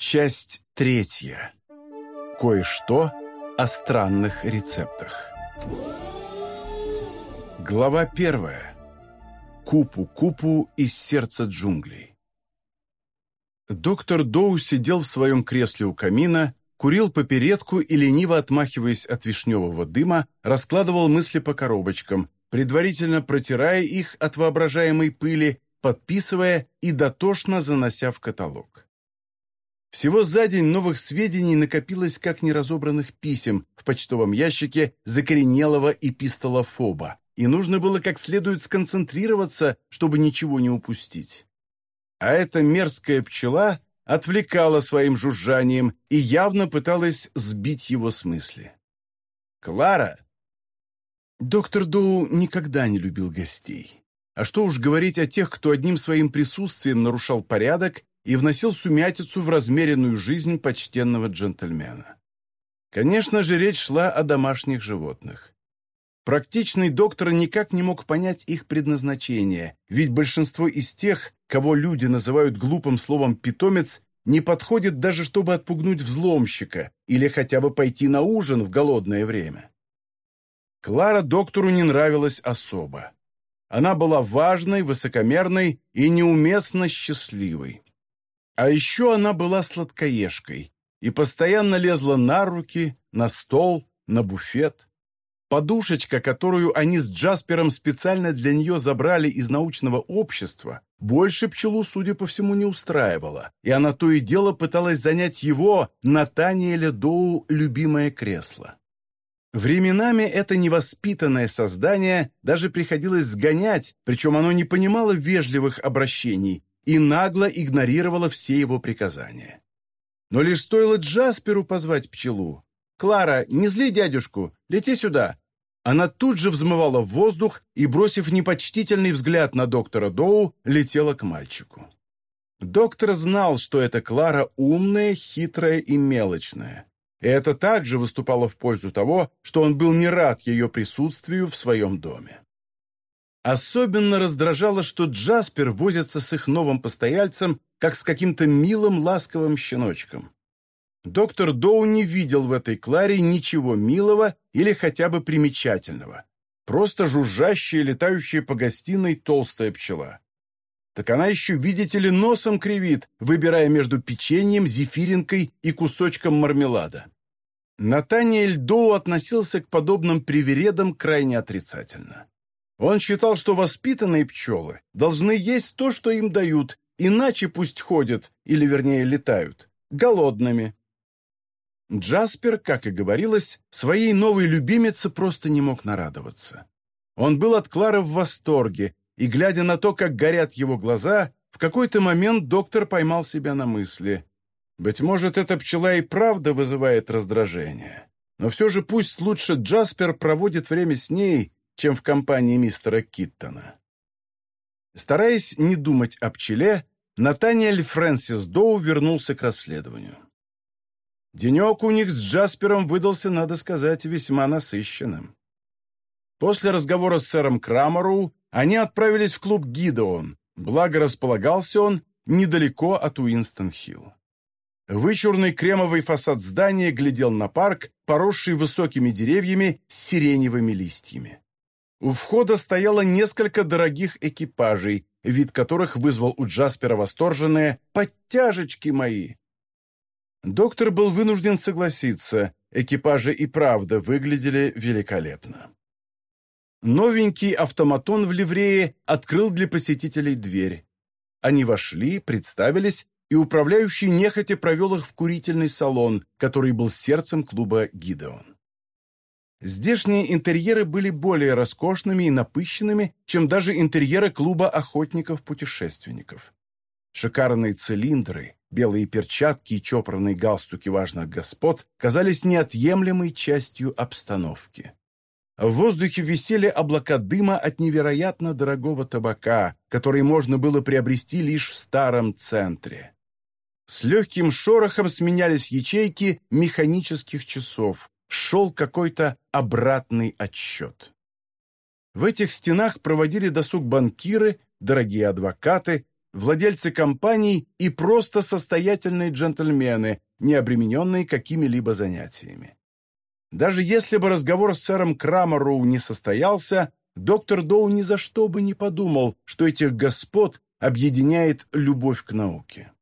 Часть третья. Кое-что о странных рецептах. Глава первая. Купу-купу из сердца джунглей. Доктор Доу сидел в своем кресле у камина, курил попередку и, лениво отмахиваясь от вишневого дыма, раскладывал мысли по коробочкам, предварительно протирая их от воображаемой пыли, подписывая и дотошно занося в каталог. Всего за день новых сведений накопилось как неразобранных писем в почтовом ящике закоренелого эпистолофоба, и нужно было как следует сконцентрироваться, чтобы ничего не упустить. А эта мерзкая пчела отвлекала своим жужжанием и явно пыталась сбить его с мысли. «Клара!» Доктор Доу никогда не любил гостей. А что уж говорить о тех, кто одним своим присутствием нарушал порядок и вносил сумятицу в размеренную жизнь почтенного джентльмена. Конечно же, речь шла о домашних животных. Практичный доктор никак не мог понять их предназначение, ведь большинство из тех, кого люди называют глупым словом «питомец», не подходит даже, чтобы отпугнуть взломщика или хотя бы пойти на ужин в голодное время. Клара доктору не нравилась особо. Она была важной, высокомерной и неуместно счастливой. А еще она была сладкоежкой и постоянно лезла на руки, на стол, на буфет. Подушечка, которую они с Джаспером специально для нее забрали из научного общества, больше пчелу, судя по всему, не устраивала, и она то и дело пыталась занять его, Натаниэля Доу, любимое кресло. Временами это невоспитанное создание даже приходилось сгонять, причем оно не понимало вежливых обращений и нагло игнорировало все его приказания. Но лишь стоило Джасперу позвать пчелу. «Клара, не зли дядюшку, лети сюда!» Она тут же взмывала в воздух и, бросив непочтительный взгляд на доктора Доу, летела к мальчику. Доктор знал, что эта Клара умная, хитрая и мелочная. И это также выступало в пользу того, что он был не рад ее присутствию в своем доме. Особенно раздражало, что Джаспер возится с их новым постояльцем, как с каким-то милым ласковым щеночком. Доктор Доу не видел в этой Кларе ничего милого или хотя бы примечательного. Просто жужжащая, летающая по гостиной толстая пчела. Так она еще, видите ли, носом кривит, выбирая между печеньем, зефиринкой и кусочком мармелада. Натаниэль Доу относился к подобным привередам крайне отрицательно. Он считал, что воспитанные пчелы должны есть то, что им дают, иначе пусть ходят, или вернее летают, голодными. Джаспер, как и говорилось, своей новой любимице просто не мог нарадоваться. Он был от Клары в восторге, и, глядя на то, как горят его глаза, в какой-то момент доктор поймал себя на мысли. Быть может, эта пчела и правда вызывает раздражение. Но все же пусть лучше Джаспер проводит время с ней, чем в компании мистера Киттона. Стараясь не думать о пчеле, Натаниэль Фрэнсис Доу вернулся к расследованию. Денек у них с Джаспером выдался, надо сказать, весьма насыщенным. После разговора с сэром Крамеру они отправились в клуб «Гидеон», благо располагался он недалеко от Уинстон-Хилл. Вычурный кремовый фасад здания глядел на парк, поросший высокими деревьями с сиреневыми листьями. У входа стояло несколько дорогих экипажей, вид которых вызвал у Джаспера восторженное «подтяжечки мои». Доктор был вынужден согласиться, экипажи и правда выглядели великолепно. Новенький автоматон в ливрее открыл для посетителей дверь. Они вошли, представились, и управляющий нехотя провел их в курительный салон, который был сердцем клуба «Гидеон». Здешние интерьеры были более роскошными и напыщенными, чем даже интерьеры клуба охотников-путешественников. Шикарные цилиндры, белые перчатки и чопорные галстуки важных господ казались неотъемлемой частью обстановки. В воздухе висели облака дыма от невероятно дорогого табака, который можно было приобрести лишь в старом центре. С легким шорохом сменялись ячейки механических часов, шел какой-то обратный отсчет. В этих стенах проводили досуг банкиры, дорогие адвокаты, владельцы компаний и просто состоятельные джентльмены, не обремененные какими-либо занятиями. Даже если бы разговор с сэром Крамероу не состоялся, доктор Доу ни за что бы не подумал, что этих господ объединяет любовь к науке.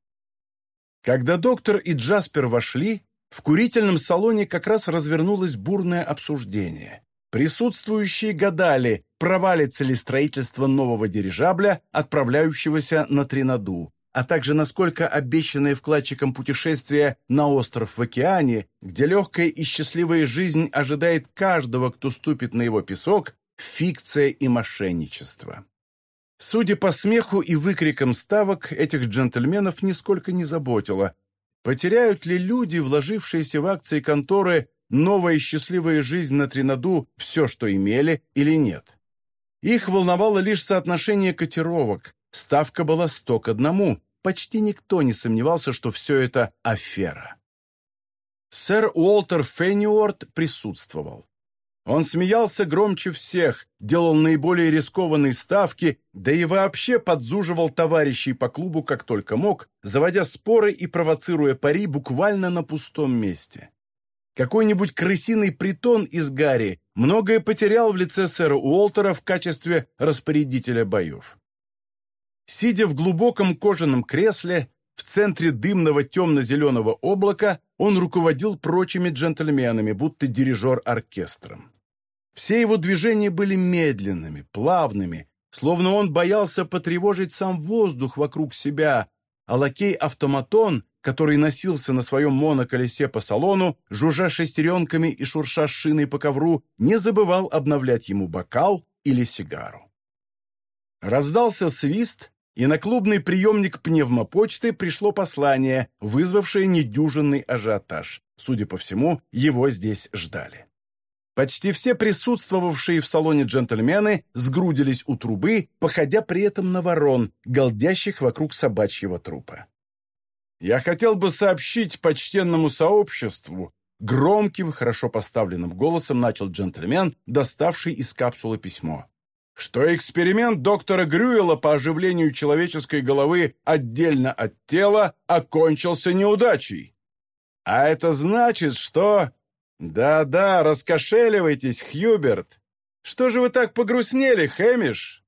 Когда доктор и Джаспер вошли, в курительном салоне как раз развернулось бурное обсуждение. Присутствующие гадали, провалится ли строительство нового дирижабля, отправляющегося на Тринаду, а также насколько обещанное вкладчикам путешествие на остров в океане, где легкая и счастливая жизнь ожидает каждого, кто ступит на его песок, фикция и мошенничество. Судя по смеху и выкрикам ставок, этих джентльменов нисколько не заботило, потеряют ли люди, вложившиеся в акции конторы, новая счастливая жизнь на Тринаду все, что имели, или нет. Их волновало лишь соотношение котировок. Ставка была сто к одному. Почти никто не сомневался, что все это афера. Сэр Уолтер Фенниуорт присутствовал. Он смеялся громче всех, делал наиболее рискованные ставки, да и вообще подзуживал товарищей по клубу как только мог, заводя споры и провоцируя пари буквально на пустом месте. Какой-нибудь крысиный притон из Гарри многое потерял в лице сэра Уолтера в качестве распорядителя боев. Сидя в глубоком кожаном кресле, в центре дымного темно-зеленого облака, он руководил прочими джентльменами, будто дирижер оркестром. Все его движения были медленными, плавными, словно он боялся потревожить сам воздух вокруг себя, а лакей-автоматон, который носился на своем моноколесе по салону, жужжа шестеренками и шурша шиной по ковру, не забывал обновлять ему бокал или сигару. Раздался свист, и на клубный приемник пневмопочты пришло послание, вызвавшее недюжинный ажиотаж. Судя по всему, его здесь ждали. Почти все присутствовавшие в салоне джентльмены сгрудились у трубы, походя при этом на ворон, голдящих вокруг собачьего трупа. «Я хотел бы сообщить почтенному сообществу», громким, хорошо поставленным голосом начал джентльмен, доставший из капсулы письмо, что эксперимент доктора Грюэла по оживлению человеческой головы отдельно от тела окончился неудачей. А это значит, что «Да-да, раскошеливайтесь, Хьюберт! Что же вы так погрустнели, Хэмиш?»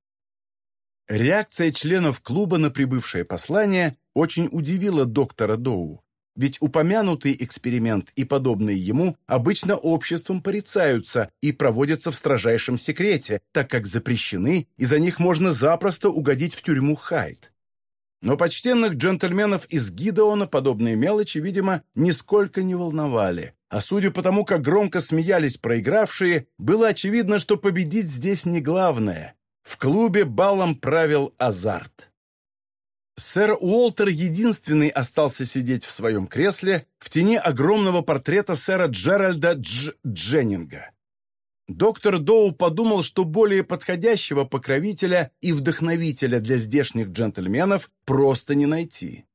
Реакция членов клуба на прибывшее послание очень удивила доктора Доу, ведь упомянутый эксперимент и подобные ему обычно обществом порицаются и проводятся в строжайшем секрете, так как запрещены, и за них можно запросто угодить в тюрьму Хайт. Но почтенных джентльменов из Гидеона подобные мелочи, видимо, нисколько не волновали. А судя по тому, как громко смеялись проигравшие, было очевидно, что победить здесь не главное. В клубе балом правил азарт. Сэр Уолтер единственный остался сидеть в своем кресле в тени огромного портрета сэра Джеральда Дж. Дженнинга. Доктор Доу подумал, что более подходящего покровителя и вдохновителя для здешних джентльменов просто не найти.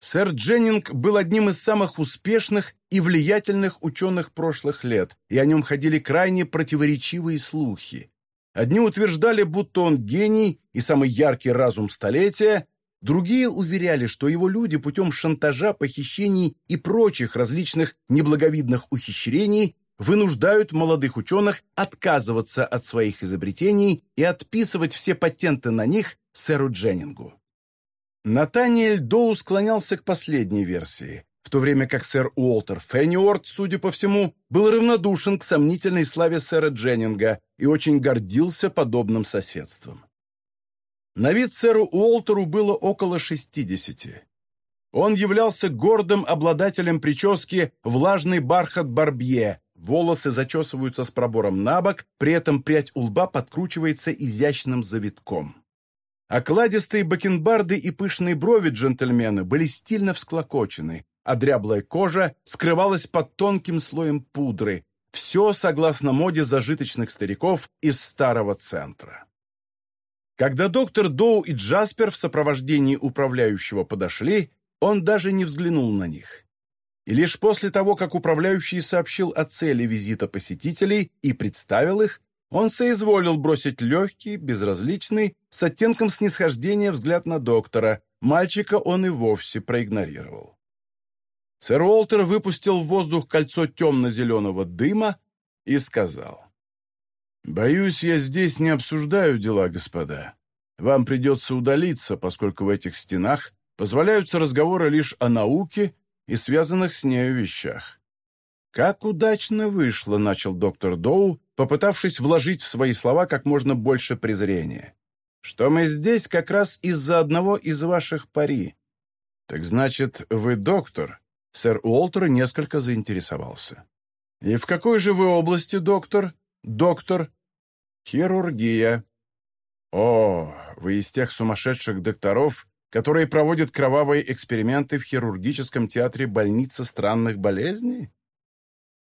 Сэр Дженнинг был одним из самых успешных и влиятельных ученых прошлых лет, и о нем ходили крайне противоречивые слухи. Одни утверждали, будто он гений и самый яркий разум столетия, другие уверяли, что его люди путем шантажа, похищений и прочих различных неблаговидных ухищрений вынуждают молодых ученых отказываться от своих изобретений и отписывать все патенты на них сэру Дженнингу. Натаниэль Доу склонялся к последней версии, в то время как сэр Уолтер Фенниорт, судя по всему, был равнодушен к сомнительной славе сэра Дженнинга и очень гордился подобным соседством. На вид сэру Уолтеру было около шестидесяти. Он являлся гордым обладателем прически «влажный бархат Барбье», Волосы зачесываются с пробором на бок, при этом прядь у лба подкручивается изящным завитком. Окладистые бакенбарды и пышные брови джентльмена были стильно всклокочены, а дряблая кожа скрывалась под тонким слоем пудры. Все согласно моде зажиточных стариков из старого центра. Когда доктор Доу и Джаспер в сопровождении управляющего подошли, он даже не взглянул на них и лишь после того, как управляющий сообщил о цели визита посетителей и представил их, он соизволил бросить легкий, безразличный, с оттенком снисхождения взгляд на доктора. Мальчика он и вовсе проигнорировал. Сэр Уолтер выпустил в воздух кольцо темно-зеленого дыма и сказал. «Боюсь, я здесь не обсуждаю дела, господа. Вам придется удалиться, поскольку в этих стенах позволяются разговоры лишь о науке и связанных с нею вещах. «Как удачно вышло», — начал доктор Доу, попытавшись вложить в свои слова как можно больше презрения. «Что мы здесь как раз из-за одного из ваших пари». «Так значит, вы доктор?» Сэр Уолтер несколько заинтересовался. «И в какой же вы области, доктор?» «Доктор?» «Хирургия». «О, вы из тех сумасшедших докторов, которые проводят кровавые эксперименты в хирургическом театре больницы странных болезней?»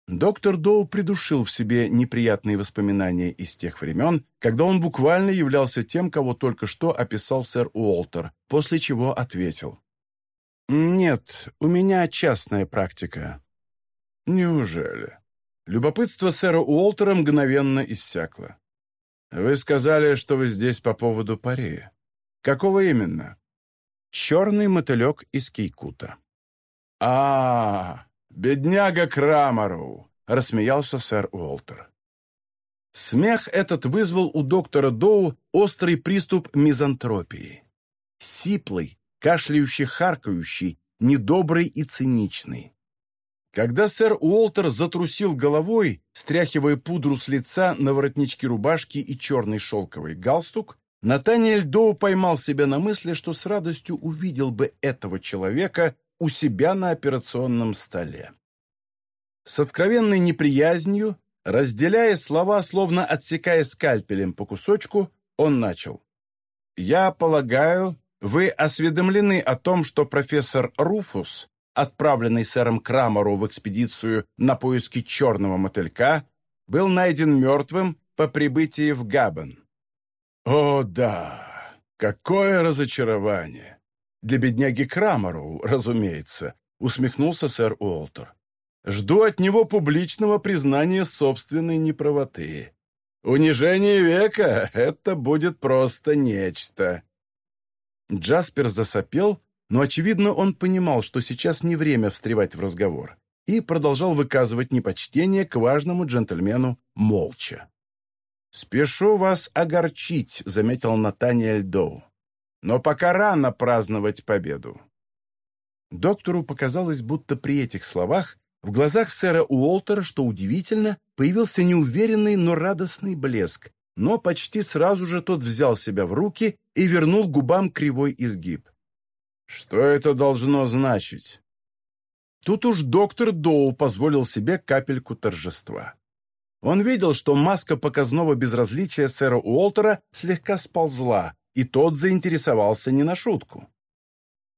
Доктор Доу придушил в себе неприятные воспоминания из тех времен, когда он буквально являлся тем, кого только что описал сэр Уолтер, после чего ответил. «Нет, у меня частная практика». «Неужели?» Любопытство сэра Уолтера мгновенно иссякло. «Вы сказали, что вы здесь по поводу пари. Какого именно?» «Черный мотылек из Кейкута». «А-а-а!» «Бедняга Крамару!» — рассмеялся сэр Уолтер. Смех этот вызвал у доктора Доу острый приступ мизантропии. Сиплый, кашляющий, харкающий, недобрый и циничный. Когда сэр Уолтер затрусил головой, стряхивая пудру с лица на воротничке рубашки и черный шелковый галстук, Натаниэль Доу поймал себя на мысли, что с радостью увидел бы этого человека у себя на операционном столе. С откровенной неприязнью, разделяя слова, словно отсекая скальпелем по кусочку, он начал. «Я полагаю, вы осведомлены о том, что профессор Руфус, отправленный сэром Крамеру в экспедицию на поиски черного мотылька, был найден мертвым по прибытии в Габен». «О, да! Какое разочарование! Для бедняги Крамеру, разумеется, усмехнулся сэр Уолтер. Жду от него публичного признания собственной неправоты. Унижение века — это будет просто нечто. Джаспер засопел, но, очевидно, он понимал, что сейчас не время встревать в разговор, и продолжал выказывать непочтение к важному джентльмену молча. «Спешу вас огорчить», — заметил Натаниэль Доу. Но пока рано праздновать победу. Доктору показалось, будто при этих словах в глазах сэра Уолтера, что удивительно, появился неуверенный, но радостный блеск, но почти сразу же тот взял себя в руки и вернул губам кривой изгиб. «Что это должно значить?» Тут уж доктор Доу позволил себе капельку торжества. Он видел, что маска показного безразличия сэра Уолтера слегка сползла, и тот заинтересовался не на шутку.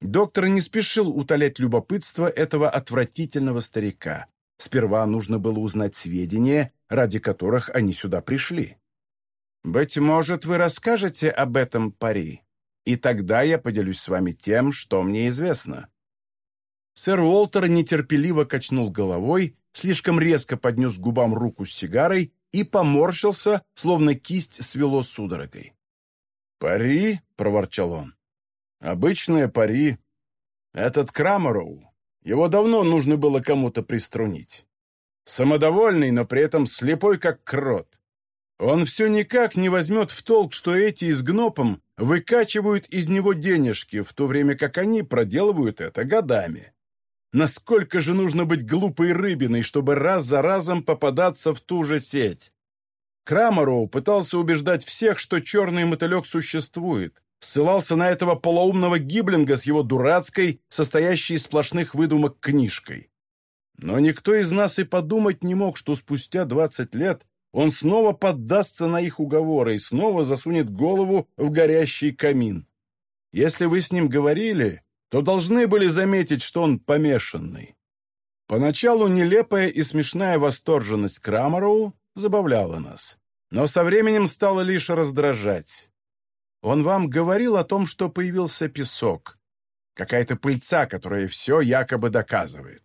Доктор не спешил утолять любопытство этого отвратительного старика. Сперва нужно было узнать сведения, ради которых они сюда пришли. «Быть может, вы расскажете об этом пари, и тогда я поделюсь с вами тем, что мне известно». Сэр Уолтер нетерпеливо качнул головой, слишком резко поднес губам руку с сигарой и поморщился, словно кисть свело судорогой. «Пари?» — проворчал он. «Обычное пари. Этот Крамароу, его давно нужно было кому-то приструнить. Самодовольный, но при этом слепой, как крот. Он все никак не возьмет в толк, что эти из гнопом выкачивают из него денежки, в то время как они проделывают это годами. Насколько же нужно быть глупой рыбиной, чтобы раз за разом попадаться в ту же сеть? Крамароу пытался убеждать всех, что черный мотылек существует, ссылался на этого полоумного гиблинга с его дурацкой, состоящей из сплошных выдумок книжкой. Но никто из нас и подумать не мог, что спустя двадцать лет он снова поддастся на их уговоры и снова засунет голову в горящий камин. Если вы с ним говорили, то должны были заметить, что он помешанный. Поначалу нелепая и смешная восторженность Крамароу забавляло нас, но со временем стало лишь раздражать. Он вам говорил о том, что появился песок, какая-то пыльца, которая все якобы доказывает.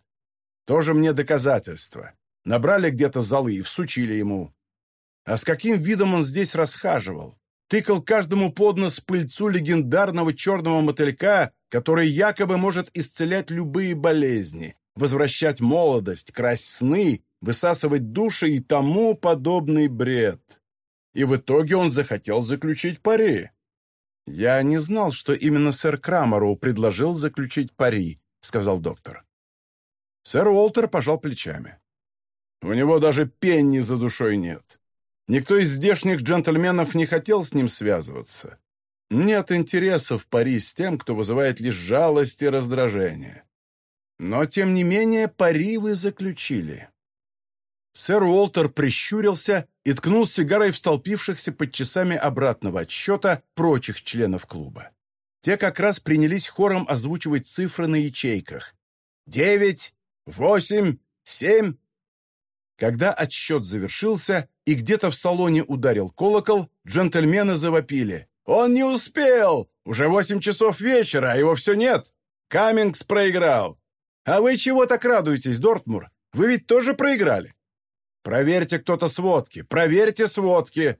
Тоже мне доказательство. Набрали где-то золы и всучили ему. А с каким видом он здесь расхаживал? Тыкал каждому под нос пыльцу легендарного черного мотылька, который якобы может исцелять любые болезни, возвращать молодость, красть сны, высасывать души и тому подобный бред. И в итоге он захотел заключить пари. «Я не знал, что именно сэр Крамароу предложил заключить пари», — сказал доктор. Сэр Уолтер пожал плечами. «У него даже пенни за душой нет. Никто из здешних джентльменов не хотел с ним связываться. Нет интереса в пари с тем, кто вызывает лишь жалость и раздражение. Но, тем не менее, пари вы заключили». Сэр Уолтер прищурился и ткнул сигарой в столпившихся под часами обратного отсчета прочих членов клуба. Те как раз принялись хором озвучивать цифры на ячейках. «Девять! Восемь! Семь!» Когда отсчет завершился и где-то в салоне ударил колокол, джентльмены завопили. «Он не успел! Уже восемь часов вечера, а его все нет! Каммингс проиграл! А вы чего так радуетесь, Дортмур? Вы ведь тоже проиграли!» Проверьте кто-то сводки! Проверьте сводки!»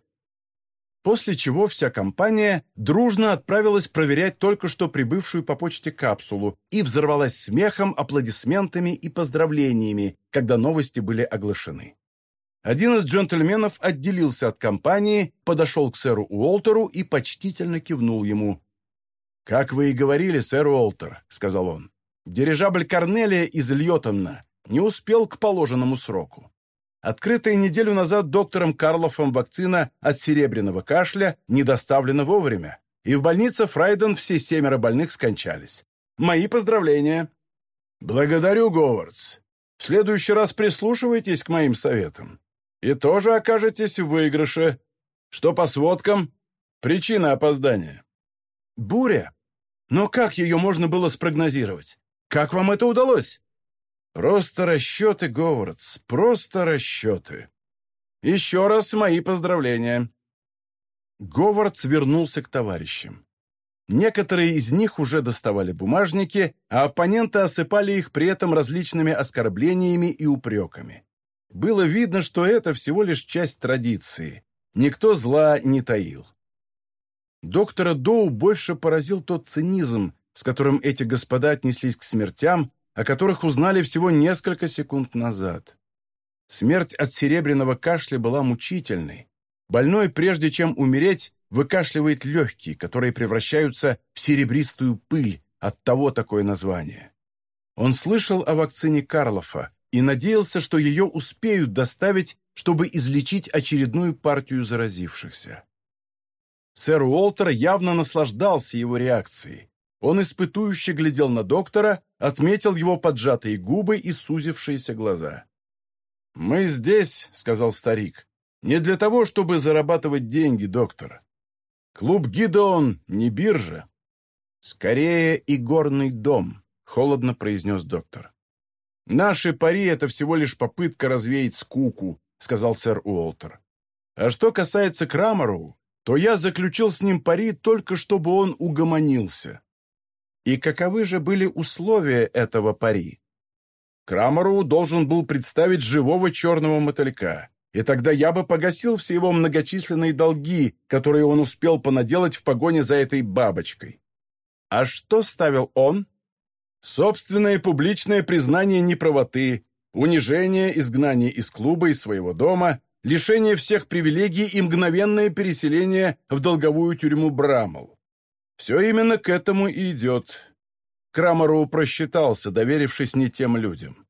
После чего вся компания дружно отправилась проверять только что прибывшую по почте капсулу и взорвалась смехом, аплодисментами и поздравлениями, когда новости были оглашены. Один из джентльменов отделился от компании, подошел к сэру Уолтеру и почтительно кивнул ему. «Как вы и говорили, сэр Уолтер», — сказал он, — «дирижабль Корнелия из Льотомна не успел к положенному сроку. Открытая неделю назад доктором Карлофом вакцина от серебряного кашля не доставлена вовремя, и в больнице Фрайден все семеро больных скончались. Мои поздравления. Благодарю, Говардс. В следующий раз прислушивайтесь к моим советам. И тоже окажетесь в выигрыше. Что по сводкам? Причина опоздания. Буря. Но как ее можно было спрогнозировать? Как вам это удалось? Просто расчеты, Говардс, просто расчеты. Еще раз мои поздравления. Говардс вернулся к товарищам. Некоторые из них уже доставали бумажники, а оппоненты осыпали их при этом различными оскорблениями и упреками. Было видно, что это всего лишь часть традиции. Никто зла не таил. Доктора Доу больше поразил тот цинизм, с которым эти господа отнеслись к смертям, о которых узнали всего несколько секунд назад. Смерть от серебряного кашля была мучительной. Больной, прежде чем умереть, выкашливает легкие, которые превращаются в серебристую пыль, от того такое название. Он слышал о вакцине Карлофа и надеялся, что ее успеют доставить, чтобы излечить очередную партию заразившихся. Сэр Уолтер явно наслаждался его реакцией. Он испытующе глядел на доктора, отметил его поджатые губы и сузившиеся глаза. «Мы здесь», — сказал старик, — «не для того, чтобы зарабатывать деньги, доктор. Клуб Гидеон не биржа. Скорее и горный дом», — холодно произнес доктор. «Наши пари — это всего лишь попытка развеять скуку», — сказал сэр Уолтер. «А что касается Крамароу, то я заключил с ним пари только чтобы он угомонился. И каковы же были условия этого пари? Крамеру должен был представить живого черного мотылька, и тогда я бы погасил все его многочисленные долги, которые он успел понаделать в погоне за этой бабочкой. А что ставил он? Собственное публичное признание неправоты, унижение, изгнание из клуба и своего дома, лишение всех привилегий и мгновенное переселение в долговую тюрьму Брамл. Все именно к этому и идет. Крамару просчитался, доверившись не тем людям.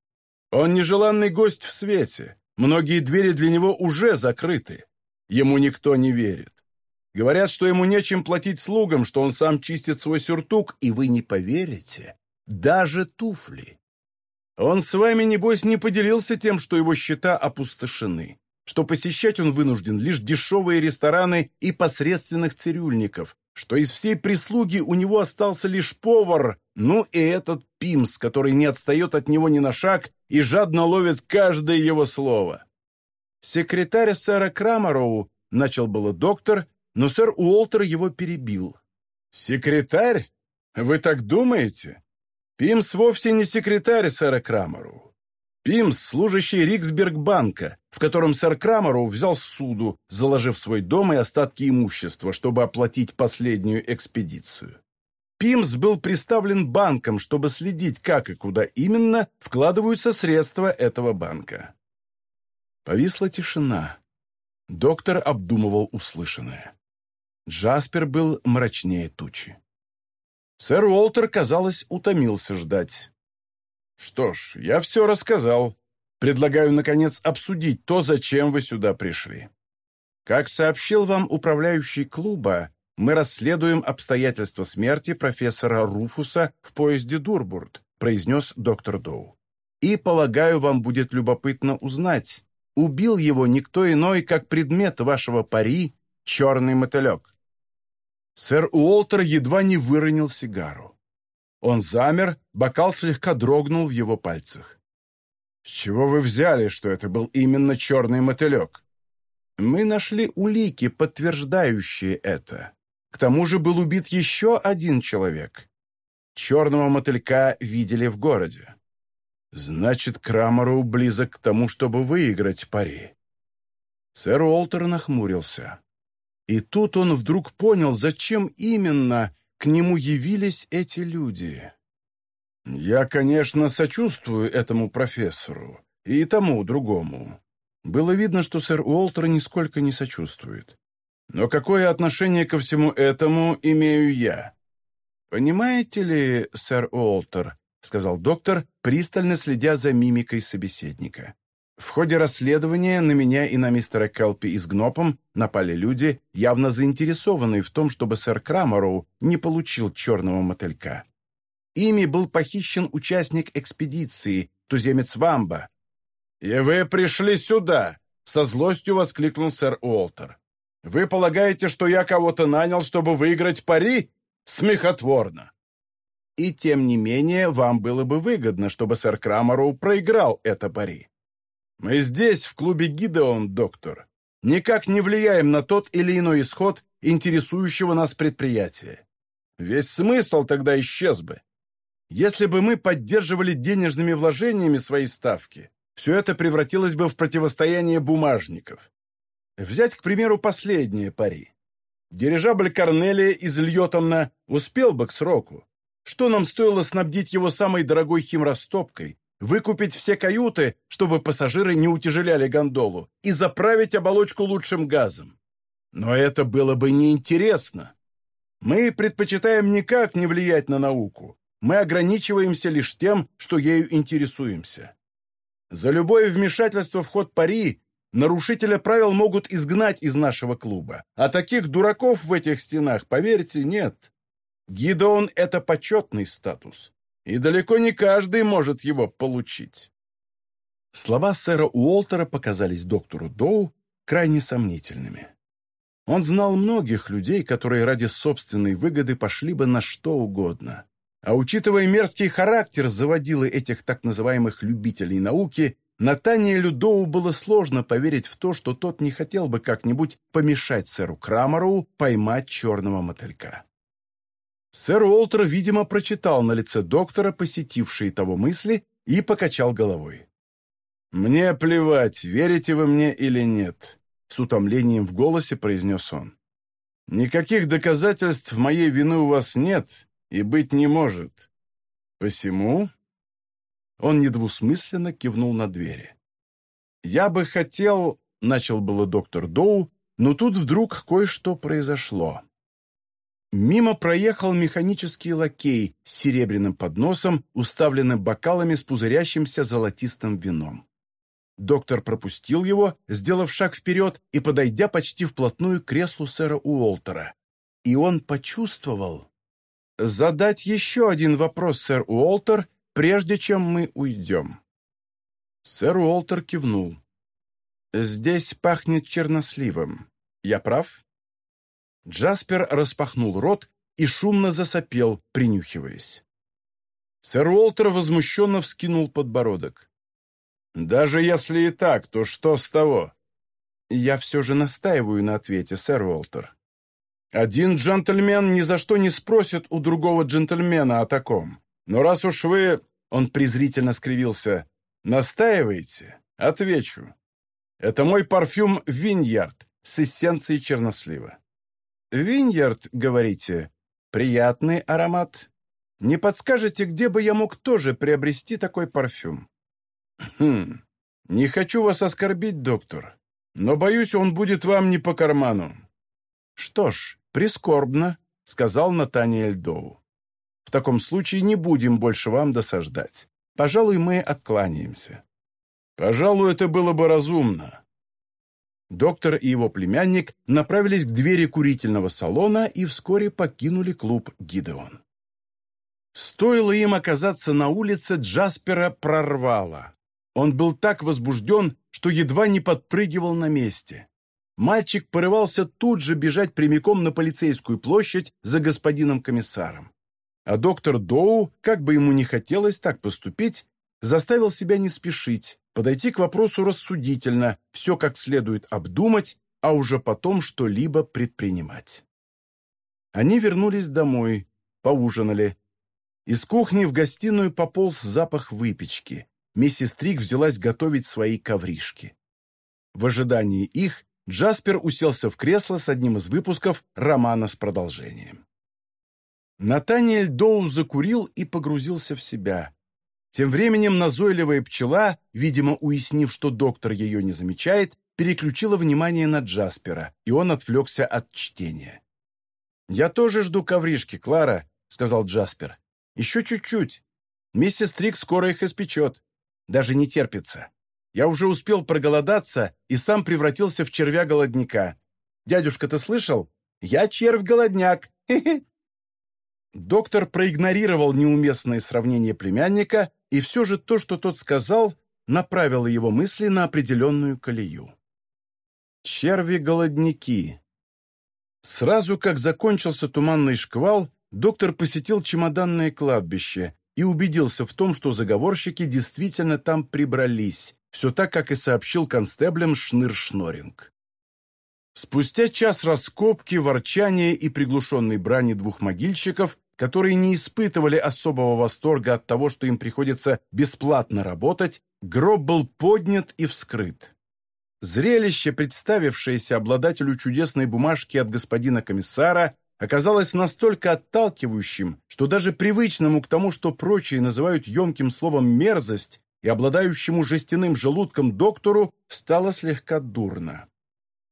Он нежеланный гость в свете. Многие двери для него уже закрыты. Ему никто не верит. Говорят, что ему нечем платить слугам, что он сам чистит свой сюртук, и вы не поверите. Даже туфли. Он с вами, небось, не поделился тем, что его счета опустошены что посещать он вынужден лишь дешевые рестораны и посредственных цирюльников, что из всей прислуги у него остался лишь повар, ну и этот Пимс, который не отстает от него ни на шаг и жадно ловит каждое его слово. Секретарь сэра Крамароу начал было доктор, но сэр Уолтер его перебил. «Секретарь? Вы так думаете? Пимс вовсе не секретарь сэра Крамароу. Пимс – служащий Риксбергбанка, в котором сэр Крамеру взял суду, заложив свой дом и остатки имущества, чтобы оплатить последнюю экспедицию. Пимс был представлен банком, чтобы следить, как и куда именно вкладываются средства этого банка. Повисла тишина. Доктор обдумывал услышанное. Джаспер был мрачнее тучи. Сэр Уолтер, казалось, утомился ждать. «Что ж, я все рассказал. Предлагаю, наконец, обсудить то, зачем вы сюда пришли. Как сообщил вам управляющий клуба, мы расследуем обстоятельства смерти профессора Руфуса в поезде Дурбурт», произнес доктор Доу. «И, полагаю, вам будет любопытно узнать, убил его никто иной, как предмет вашего пари — черный мотылек». Сэр Уолтер едва не выронил сигару. Он замер, бокал слегка дрогнул в его пальцах. «С чего вы взяли, что это был именно черный мотылек?» «Мы нашли улики, подтверждающие это. К тому же был убит еще один человек. Черного мотылька видели в городе. Значит, Крамеру близок к тому, чтобы выиграть пари». Сэр Уолтер нахмурился. И тут он вдруг понял, зачем именно к нему явились эти люди. «Я, конечно, сочувствую этому профессору и тому другому». Было видно, что сэр Уолтер нисколько не сочувствует. «Но какое отношение ко всему этому имею я?» «Понимаете ли, сэр Уолтер», — сказал доктор, пристально следя за мимикой собеседника. В ходе расследования на меня и на мистера Келпи и с Гнопом напали люди, явно заинтересованные в том, чтобы сэр Крамороу не получил черного мотылька. Ими был похищен участник экспедиции, туземец Вамба. «И вы пришли сюда!» — со злостью воскликнул сэр Уолтер. «Вы полагаете, что я кого-то нанял, чтобы выиграть пари? Смехотворно!» «И тем не менее, вам было бы выгодно, чтобы сэр Крамороу проиграл это пари. Мы здесь, в клубе Гидеон, доктор, никак не влияем на тот или иной исход интересующего нас предприятия. Весь смысл тогда исчез бы. Если бы мы поддерживали денежными вложениями свои ставки, все это превратилось бы в противостояние бумажников. Взять, к примеру, последнее пари. Дирижабль Корнелия из Льотомна успел бы к сроку. Что нам стоило снабдить его самой дорогой химрастопкой, выкупить все каюты, чтобы пассажиры не утяжеляли гондолу, и заправить оболочку лучшим газом. Но это было бы неинтересно. Мы предпочитаем никак не влиять на науку. Мы ограничиваемся лишь тем, что ею интересуемся. За любое вмешательство в ход пари нарушителя правил могут изгнать из нашего клуба. А таких дураков в этих стенах, поверьте, нет. Гидеон — это почетный статус и далеко не каждый может его получить. Слова сэра Уолтера показались доктору Доу крайне сомнительными. Он знал многих людей, которые ради собственной выгоды пошли бы на что угодно. А учитывая мерзкий характер заводилы этих так называемых любителей науки, Натаниэлю Доу было сложно поверить в то, что тот не хотел бы как-нибудь помешать сэру Крамеру поймать черного мотылька. Сэр Уолтер, видимо, прочитал на лице доктора посетившие того мысли и покачал головой. «Мне плевать, верите вы мне или нет», — с утомлением в голосе произнес он. «Никаких доказательств моей вины у вас нет и быть не может. Посему...» Он недвусмысленно кивнул на двери. «Я бы хотел...» — начал было доктор Доу, но тут вдруг кое-что произошло. Мимо проехал механический лакей с серебряным подносом, уставленным бокалами с пузырящимся золотистым вином. Доктор пропустил его, сделав шаг вперед и подойдя почти вплотную к креслу сэра Уолтера. И он почувствовал... «Задать еще один вопрос, сэр Уолтер, прежде чем мы уйдем». Сэр Уолтер кивнул. «Здесь пахнет черносливом. Я прав?» Джаспер распахнул рот и шумно засопел, принюхиваясь. Сэр Уолтер возмущенно вскинул подбородок. «Даже если и так, то что с того?» «Я все же настаиваю на ответе, сэр Уолтер. Один джентльмен ни за что не спросит у другого джентльмена о таком. Но раз уж вы...» — он презрительно скривился. Настаиваете? Отвечу. Это мой парфюм «Виньярд» с эссенцией чернослива. «Виньярд, говорите? Приятный аромат. Не подскажете, где бы я мог тоже приобрести такой парфюм?» «Хм, не хочу вас оскорбить, доктор, но, боюсь, он будет вам не по карману». «Что ж, прискорбно», — сказал Натаниэль Доу. «В таком случае не будем больше вам досаждать. Пожалуй, мы откланяемся». «Пожалуй, это было бы разумно». Доктор и его племянник направились к двери курительного салона и вскоре покинули клуб «Гидеон». Стоило им оказаться на улице, Джаспера прорвало. Он был так возбужден, что едва не подпрыгивал на месте. Мальчик порывался тут же бежать прямиком на полицейскую площадь за господином комиссаром. А доктор Доу, как бы ему ни хотелось так поступить, заставил себя не спешить, подойти к вопросу рассудительно, все как следует обдумать, а уже потом что-либо предпринимать. Они вернулись домой, поужинали. Из кухни в гостиную пополз запах выпечки. Миссис Трик взялась готовить свои ковришки. В ожидании их Джаспер уселся в кресло с одним из выпусков романа с продолжением. Натаниэль Доу закурил и погрузился в себя. Тем временем назойливая пчела, видимо, уяснив, что доктор ее не замечает, переключила внимание на Джаспера, и он отвлекся от чтения. «Я тоже жду ковришки, Клара», — сказал Джаспер. «Еще чуть-чуть. Миссис Трик скоро их испечет. Даже не терпится. Я уже успел проголодаться и сам превратился в червя-голодняка. Дядюшка, ты слышал? Я червь-голодняк. Доктор проигнорировал неуместное сравнение племянника, и все же то, что тот сказал, направило его мысли на определенную колею. Черви-голодники. Сразу как закончился туманный шквал, доктор посетил чемоданное кладбище и убедился в том, что заговорщики действительно там прибрались, все так, как и сообщил констеблем Шныр-Шноринг. Спустя час раскопки, ворчания и приглушенной брани двух могильщиков, которые не испытывали особого восторга от того, что им приходится бесплатно работать, гроб был поднят и вскрыт. Зрелище, представившееся обладателю чудесной бумажки от господина комиссара, оказалось настолько отталкивающим, что даже привычному к тому, что прочие называют емким словом «мерзость», и обладающему жестяным желудком доктору стало слегка дурно.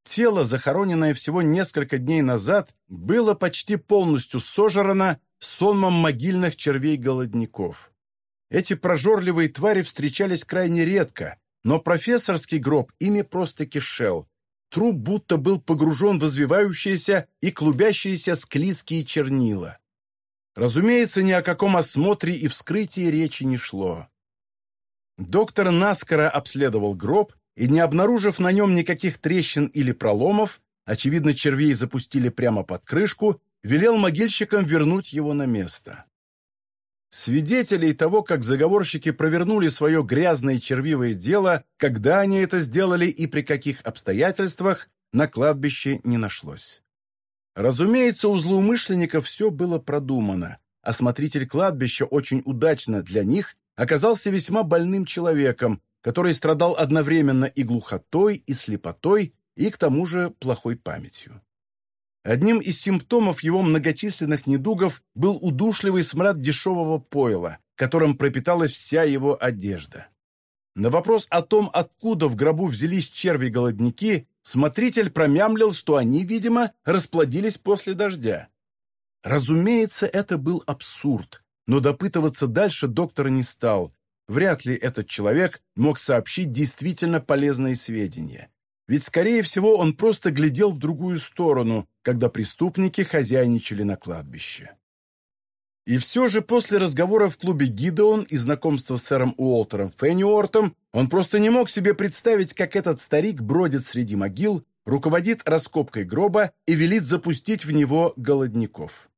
Тело, захороненное всего несколько дней назад, было почти полностью сожрано сонмом могильных червей-голодников. Эти прожорливые твари встречались крайне редко, но профессорский гроб ими просто кишел, Труп будто был погружен в извивающиеся и клубящиеся склизкие чернила. Разумеется, ни о каком осмотре и вскрытии речи не шло. Доктор наскоро обследовал гроб и, не обнаружив на нем никаких трещин или проломов, очевидно, червей запустили прямо под крышку, велел могильщикам вернуть его на место. Свидетелей того, как заговорщики провернули свое грязное червивое дело, когда они это сделали и при каких обстоятельствах, на кладбище не нашлось. Разумеется, у злоумышленников все было продумано. Осмотритель кладбища очень удачно для них оказался весьма больным человеком, который страдал одновременно и глухотой, и слепотой, и к тому же плохой памятью. Одним из симптомов его многочисленных недугов был удушливый смрад дешевого пойла, которым пропиталась вся его одежда. На вопрос о том, откуда в гробу взялись черви-голодники, смотритель промямлил, что они, видимо, расплодились после дождя. Разумеется, это был абсурд, но допытываться дальше доктор не стал. Вряд ли этот человек мог сообщить действительно полезные сведения. Ведь, скорее всего, он просто глядел в другую сторону, когда преступники хозяйничали на кладбище. И все же после разговора в клубе Гидеон и знакомства с сэром Уолтером Фенниортом он просто не мог себе представить, как этот старик бродит среди могил, руководит раскопкой гроба и велит запустить в него голодников.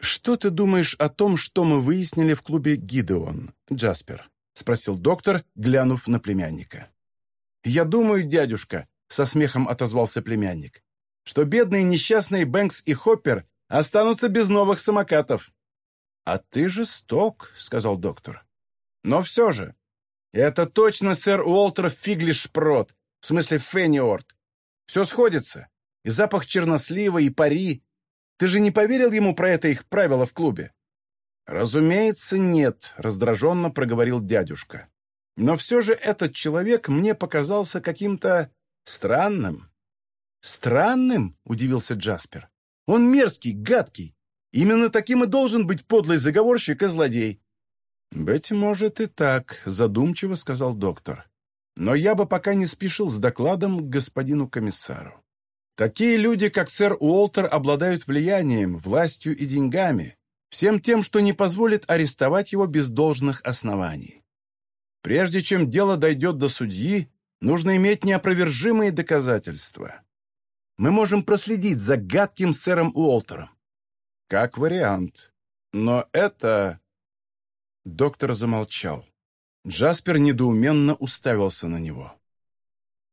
«Что ты думаешь о том, что мы выяснили в клубе Гидеон, Джаспер?» — спросил доктор, глянув на племянника. «Я думаю, дядюшка», — со смехом отозвался племянник, «что бедные несчастные Бэнкс и Хоппер останутся без новых самокатов». «А ты жесток», — сказал доктор. «Но все же». «Это точно сэр Уолтер Фиглишпрот, в смысле Фенниорт. Все сходится. И запах чернослива, и пари. Ты же не поверил ему про это их правило в клубе?» «Разумеется, нет», — раздраженно проговорил дядюшка. «Но все же этот человек мне показался каким-то странным». «Странным?» — удивился Джаспер. «Он мерзкий, гадкий. Именно таким и должен быть подлый заговорщик и злодей». «Быть может и так», — задумчиво сказал доктор. «Но я бы пока не спешил с докладом к господину комиссару. Такие люди, как сэр Уолтер, обладают влиянием, властью и деньгами, всем тем, что не позволит арестовать его без должных оснований. Прежде чем дело дойдет до судьи, нужно иметь неопровержимые доказательства. Мы можем проследить за гадким сэром Уолтером. Как вариант. Но это... Доктор замолчал. Джаспер недоуменно уставился на него.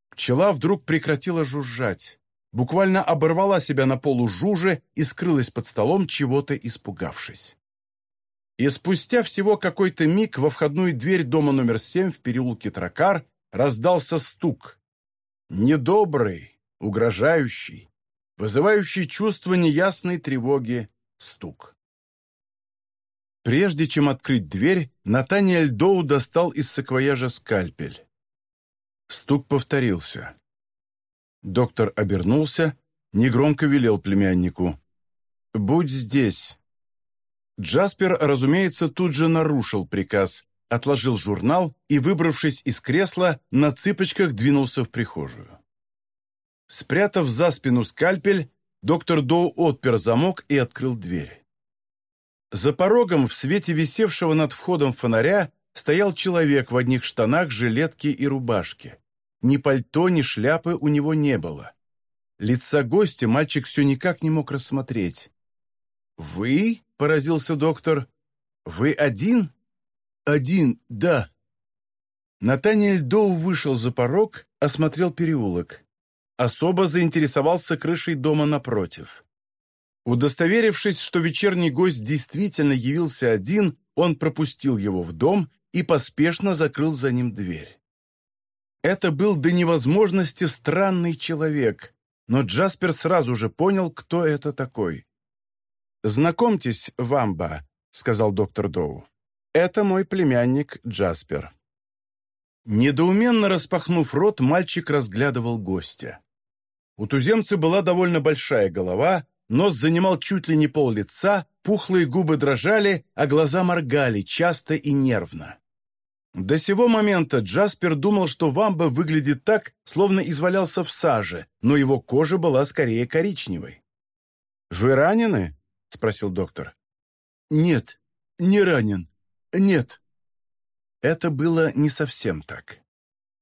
Пчела вдруг прекратила жужжать, буквально оборвала себя на полу жужи и скрылась под столом, чего-то испугавшись. И спустя всего какой-то миг во входную дверь дома номер семь в переулке Тракар раздался стук. Недобрый, угрожающий, вызывающий чувство неясной тревоги стук. Прежде чем открыть дверь, Натаниэль Доу достал из саквояжа скальпель. Стук повторился. Доктор обернулся, негромко велел племяннику. «Будь здесь». Джаспер, разумеется, тут же нарушил приказ, отложил журнал и, выбравшись из кресла, на цыпочках двинулся в прихожую. Спрятав за спину скальпель, доктор Доу отпер замок и открыл дверь. За порогом в свете висевшего над входом фонаря стоял человек в одних штанах, жилетке и рубашке. Ни пальто, ни шляпы у него не было. Лица гостя мальчик все никак не мог рассмотреть. «Вы?» — поразился доктор. «Вы один?» «Один, да». Натаниэль Доу вышел за порог, осмотрел переулок особо заинтересовался крышей дома напротив. Удостоверившись, что вечерний гость действительно явился один, он пропустил его в дом и поспешно закрыл за ним дверь. Это был до невозможности странный человек, но Джаспер сразу же понял, кто это такой. «Знакомьтесь, Вамба», — сказал доктор Доу. «Это мой племянник Джаспер». Недоуменно распахнув рот, мальчик разглядывал гостя. У туземца была довольно большая голова, нос занимал чуть ли не пол лица, пухлые губы дрожали, а глаза моргали часто и нервно. До сего момента Джаспер думал, что Вамба выглядит так, словно извалялся в саже, но его кожа была скорее коричневой. «Вы ранены?» — спросил доктор. «Нет, не ранен. Нет». Это было не совсем так.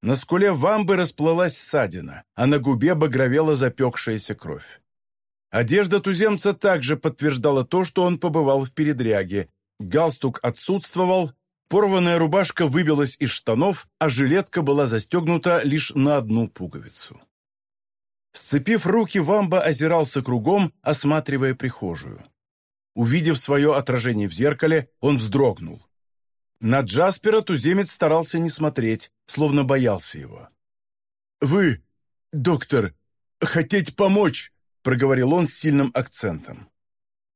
На скуле вамбы расплылась ссадина, а на губе багровела запекшаяся кровь. Одежда туземца также подтверждала то, что он побывал в передряге. Галстук отсутствовал, порванная рубашка выбилась из штанов, а жилетка была застегнута лишь на одну пуговицу. Сцепив руки, Вамба озирался кругом, осматривая прихожую. Увидев свое отражение в зеркале, он вздрогнул. На Джаспера туземец старался не смотреть, словно боялся его. «Вы, доктор, хотите помочь?» — проговорил он с сильным акцентом.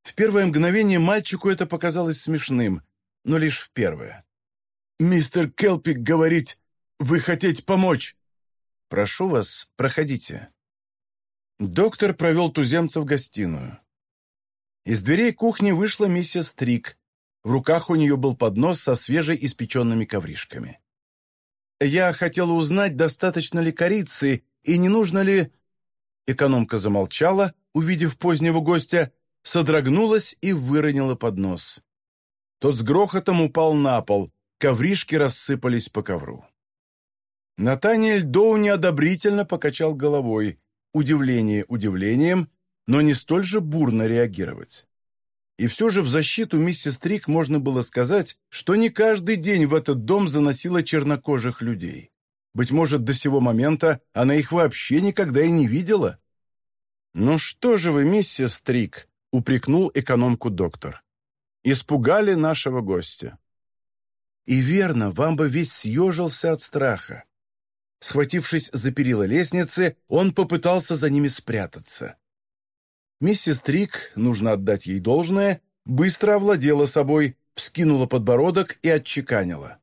В первое мгновение мальчику это показалось смешным, но лишь в первое. «Мистер Келпик говорит, вы хотите помочь?» «Прошу вас, проходите». Доктор провел туземца в гостиную. Из дверей кухни вышла миссис Трик, в руках у нее был поднос со свежеиспеченными ковришками. «Я хотела узнать, достаточно ли корицы и не нужно ли...» Экономка замолчала, увидев позднего гостя, содрогнулась и выронила поднос. Тот с грохотом упал на пол, ковришки рассыпались по ковру. Натаниэль Доу неодобрительно покачал головой, удивление удивлением, но не столь же бурно реагировать. И все же в защиту миссис Трик можно было сказать, что не каждый день в этот дом заносила чернокожих людей. Быть может, до сего момента она их вообще никогда и не видела. «Ну что же вы, миссис Трик?» — упрекнул экономку доктор. «Испугали нашего гостя». И верно, Вамба весь съежился от страха. Схватившись за перила лестницы, он попытался за ними спрятаться. Миссис Трик, нужно отдать ей должное, быстро овладела собой, вскинула подбородок и отчеканила.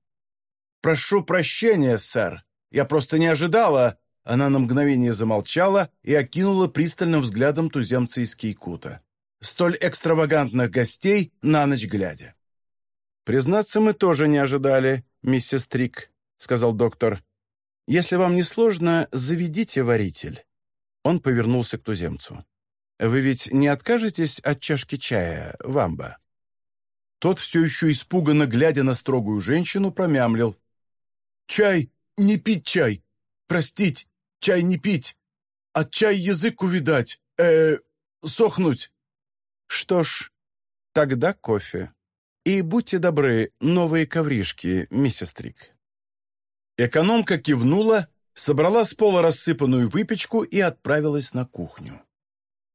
«Прошу прощения, сэр. Я просто не ожидала...» Она на мгновение замолчала и окинула пристальным взглядом туземца из Кейкута. Столь экстравагантных гостей на ночь глядя. «Признаться, мы тоже не ожидали, миссис Трик», — сказал доктор. «Если вам не сложно, заведите варитель». Он повернулся к туземцу. «Вы ведь не откажетесь от чашки чая, вамба?» Тот, все еще испуганно глядя на строгую женщину, промямлил. «Чай! Не пить чай! Простить! Чай не пить! От чай язык увидать! э сохнуть!» «Что ж, тогда кофе. И будьте добры, новые ковришки, миссис Трик». Экономка кивнула, собрала с пола рассыпанную выпечку и отправилась на кухню.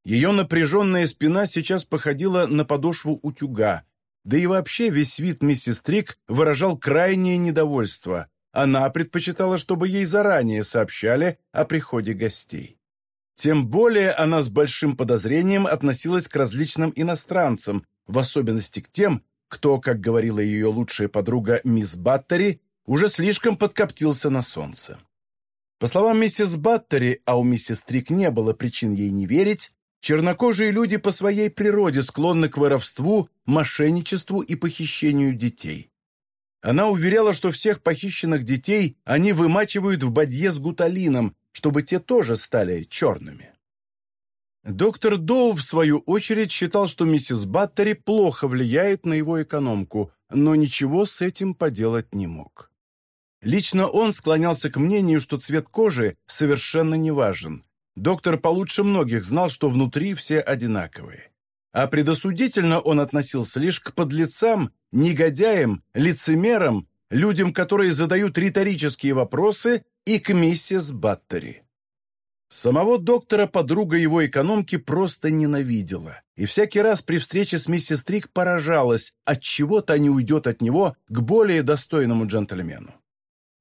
Ее напряженная спина сейчас походила на подошву утюга, да и вообще весь вид миссис Трик выражал крайнее недовольство. Она предпочитала, чтобы ей заранее сообщали о приходе гостей. Тем более она с большим подозрением относилась к различным иностранцам, в особенности к тем, кто, как говорила ее лучшая подруга мисс Баттери, уже слишком подкоптился на солнце. По словам миссис Баттери, а у миссис Трик не было причин ей не верить, чернокожие люди по своей природе склонны к воровству, мошенничеству и похищению детей. Она уверяла, что всех похищенных детей они вымачивают в бадье с гуталином, чтобы те тоже стали черными. Доктор Доу, в свою очередь, считал, что миссис Баттери плохо влияет на его экономку, но ничего с этим поделать не мог. Лично он склонялся к мнению, что цвет кожи совершенно не важен. Доктор получше многих знал, что внутри все одинаковые. А предосудительно он относился лишь к подлецам, негодяям, лицемерам, людям, которые задают риторические вопросы, и к миссис Баттери. Самого доктора подруга его экономки просто ненавидела, и всякий раз при встрече с миссис Трик поражалась, от чего то не уйдет от него к более достойному джентльмену.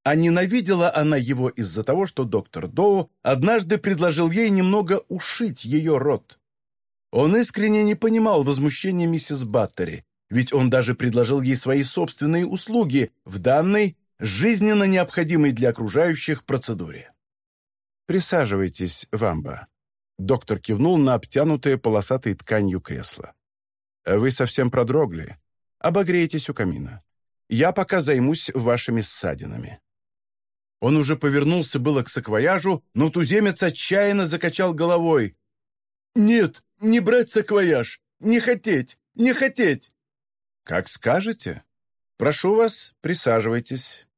А ненавидела она его из-за того, что доктор Доу однажды предложил ей немного ушить ее рот. Он искренне не понимал возмущения миссис Баттери, ведь он даже предложил ей свои собственные услуги в данной, жизненно необходимой для окружающих процедуре. «Присаживайтесь, Вамба». Доктор кивнул на обтянутое полосатой тканью кресло. «Вы совсем продрогли. Обогрейтесь у камина. Я пока займусь вашими ссадинами». Он уже повернулся было к саквояжу, но туземец отчаянно закачал головой. «Нет, не брать саквояж! Не хотеть! Не хотеть!» «Как скажете. Прошу вас, присаживайтесь».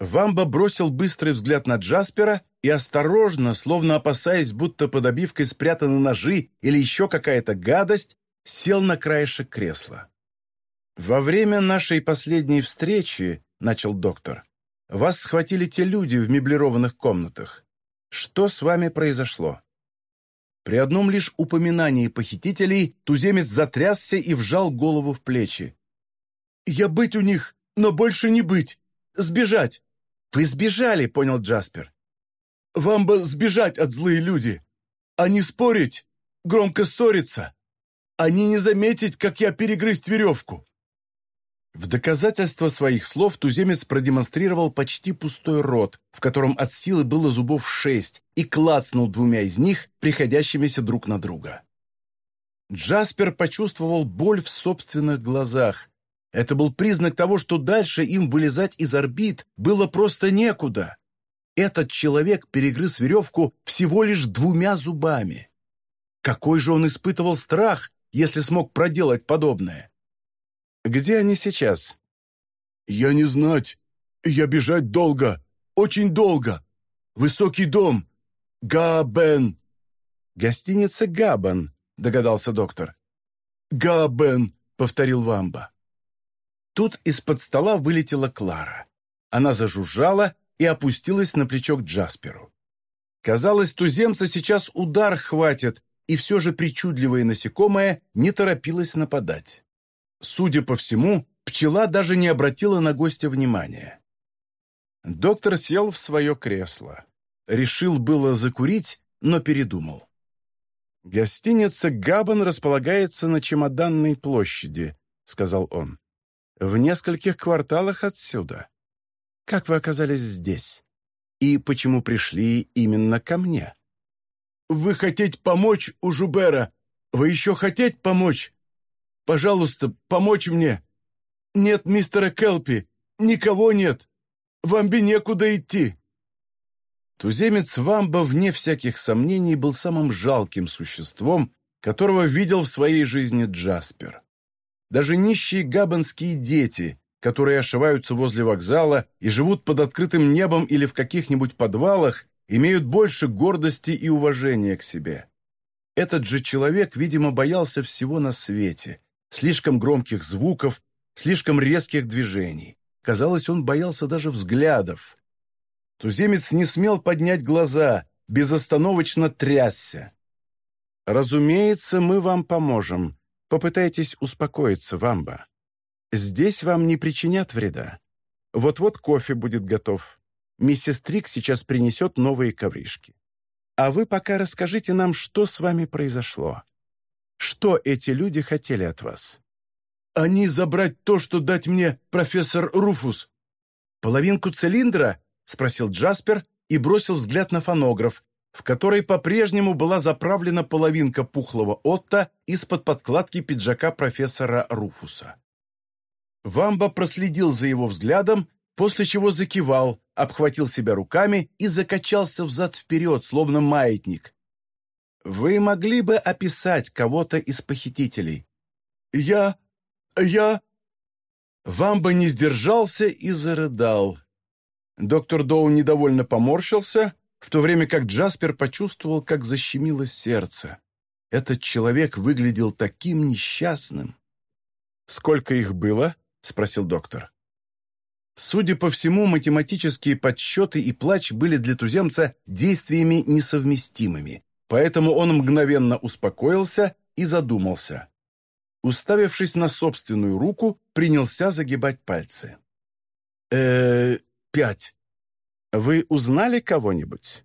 Вамба бросил быстрый взгляд на Джаспера и осторожно, словно опасаясь, будто под обивкой спрятаны ножи или еще какая-то гадость, сел на краешек кресла. «Во время нашей последней встречи, — начал доктор, — вас схватили те люди в меблированных комнатах. Что с вами произошло?» При одном лишь упоминании похитителей туземец затрясся и вжал голову в плечи. «Я быть у них, но больше не быть! Сбежать!» «Вы сбежали!» — понял Джаспер. Вам бы сбежать от злые люди, а не спорить, громко ссориться, а не заметить, как я перегрызть веревку». В доказательство своих слов туземец продемонстрировал почти пустой рот, в котором от силы было зубов шесть, и клацнул двумя из них, приходящимися друг на друга. Джаспер почувствовал боль в собственных глазах. Это был признак того, что дальше им вылезать из орбит было просто некуда. Этот человек перегрыз веревку всего лишь двумя зубами. Какой же он испытывал страх, если смог проделать подобное? Где они сейчас? Я не знать. Я бежать долго, очень долго. Высокий дом. Габен. Гостиница Габен, догадался доктор. Габен, повторил Вамба. Тут из-под стола вылетела Клара. Она зажужжала и опустилась на плечо к Джасперу. Казалось, туземца сейчас удар хватит, и все же причудливое насекомое не торопилось нападать. Судя по всему, Пчела даже не обратила на гостя внимания. Доктор сел в свое кресло. Решил было закурить, но передумал. «Гостиница «Габан» располагается на чемоданной площади», — сказал он. «В нескольких кварталах отсюда. Как вы оказались здесь? И почему пришли именно ко мне?» «Вы хотите помочь у Жубера? Вы еще хотите помочь? Пожалуйста, помочь мне. Нет мистера Келпи, никого нет. Вам бы некуда идти». Туземец Вамба, вне всяких сомнений, был самым жалким существом, которого видел в своей жизни Джаспер. Даже нищие габанские дети, которые ошиваются возле вокзала и живут под открытым небом или в каких-нибудь подвалах, имеют больше гордости и уважения к себе. Этот же человек, видимо, боялся всего на свете, слишком громких звуков, слишком резких движений. Казалось, он боялся даже взглядов. Туземец не смел поднять глаза, безостановочно трясся. «Разумеется, мы вам поможем. Попытайтесь успокоиться, Вамба. Здесь вам не причинят вреда. Вот-вот кофе будет готов. Миссис Трик сейчас принесет новые ковришки. А вы пока расскажите нам, что с вами произошло. Что эти люди хотели от вас?» Они забрать то, что дать мне профессор Руфус». «Половинку цилиндра?» — спросил Джаспер и бросил взгляд на фонограф, в которой по-прежнему была заправлена половинка пухлого Отта из-под подкладки пиджака профессора Руфуса. Вамба проследил за его взглядом, после чего закивал, обхватил себя руками и закачался взад-вперед, словно маятник. «Вы могли бы описать кого-то из похитителей?» «Я... «Я...» Вамба не сдержался и зарыдал. Доктор Доу недовольно поморщился, в то время как Джаспер почувствовал, как защемилось сердце. Этот человек выглядел таким несчастным. «Сколько их было?» — спросил доктор. Судя по всему, математические подсчеты и плач были для туземца действиями несовместимыми, поэтому он мгновенно успокоился и задумался уставившись на собственную руку, принялся загибать пальцы. э пять. Вы узнали кого-нибудь?»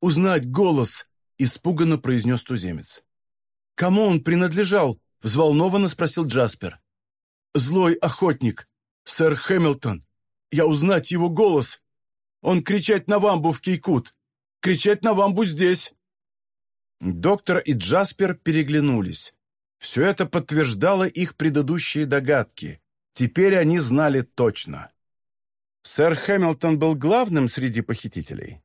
«Узнать голос», — испуганно произнес туземец. «Кому он принадлежал?» — взволнованно спросил Джаспер. «Злой охотник, сэр Хэмилтон. Я узнать его голос. Он кричать на вамбу в Кейкут. Кричать на вамбу здесь». Доктор и Джаспер переглянулись. Все это подтверждало их предыдущие догадки. Теперь они знали точно. Сэр Хэмилтон был главным среди похитителей.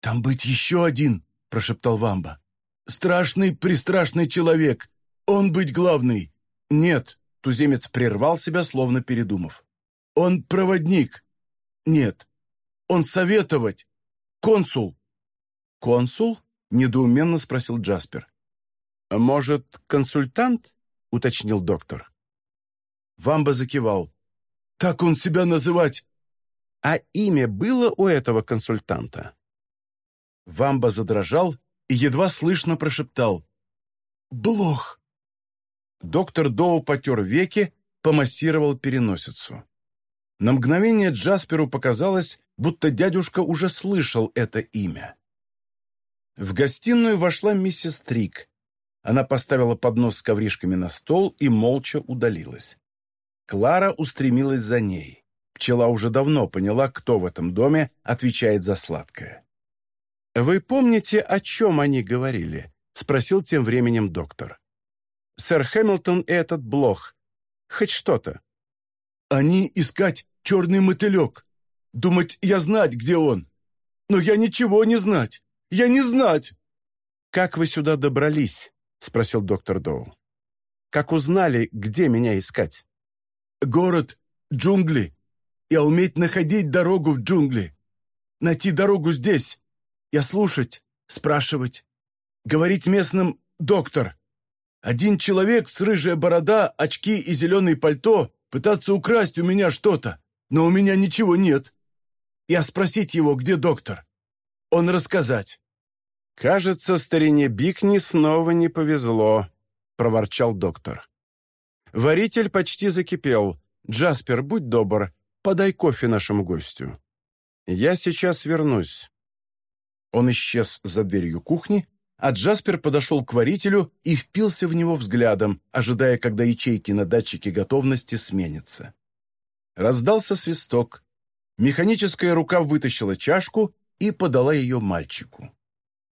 «Там быть еще один», — прошептал Вамба. «Страшный, пристрашный человек. Он быть главный». «Нет», — туземец прервал себя, словно передумав. «Он проводник». «Нет». «Он советовать». «Консул». «Консул?» — недоуменно спросил Джаспер. «Может, консультант?» — уточнил доктор. Вамба закивал. «Так он себя называть!» «А имя было у этого консультанта?» Вамба задрожал и едва слышно прошептал. «Блох!» Доктор Доу потер веки, помассировал переносицу. На мгновение Джасперу показалось, будто дядюшка уже слышал это имя. В гостиную вошла миссис Трик, она поставила поднос с ковришками на стол и молча удалилась. Клара устремилась за ней. Пчела уже давно поняла, кто в этом доме отвечает за сладкое. «Вы помните, о чем они говорили?» — спросил тем временем доктор. «Сэр Хэмилтон и этот блох. Хоть что-то». «Они искать черный мотылек. Думать, я знать, где он. Но я ничего не знать. Я не знать!» «Как вы сюда добрались?» — спросил доктор Доу. «Как узнали, где меня искать?» «Город, джунгли. Я уметь находить дорогу в джунгли. Найти дорогу здесь. Я слушать, спрашивать. Говорить местным «доктор». Один человек с рыжая борода, очки и зеленое пальто пытаться украсть у меня что-то, но у меня ничего нет. Я спросить его, где доктор. Он рассказать. «Кажется, старине Бикни снова не повезло», — проворчал доктор. Варитель почти закипел. Джаспер, будь добр, подай кофе нашему гостю. Я сейчас вернусь». Он исчез за дверью кухни, а Джаспер подошел к варителю и впился в него взглядом, ожидая, когда ячейки на датчике готовности сменятся. Раздался свисток. Механическая рука вытащила чашку и подала ее мальчику.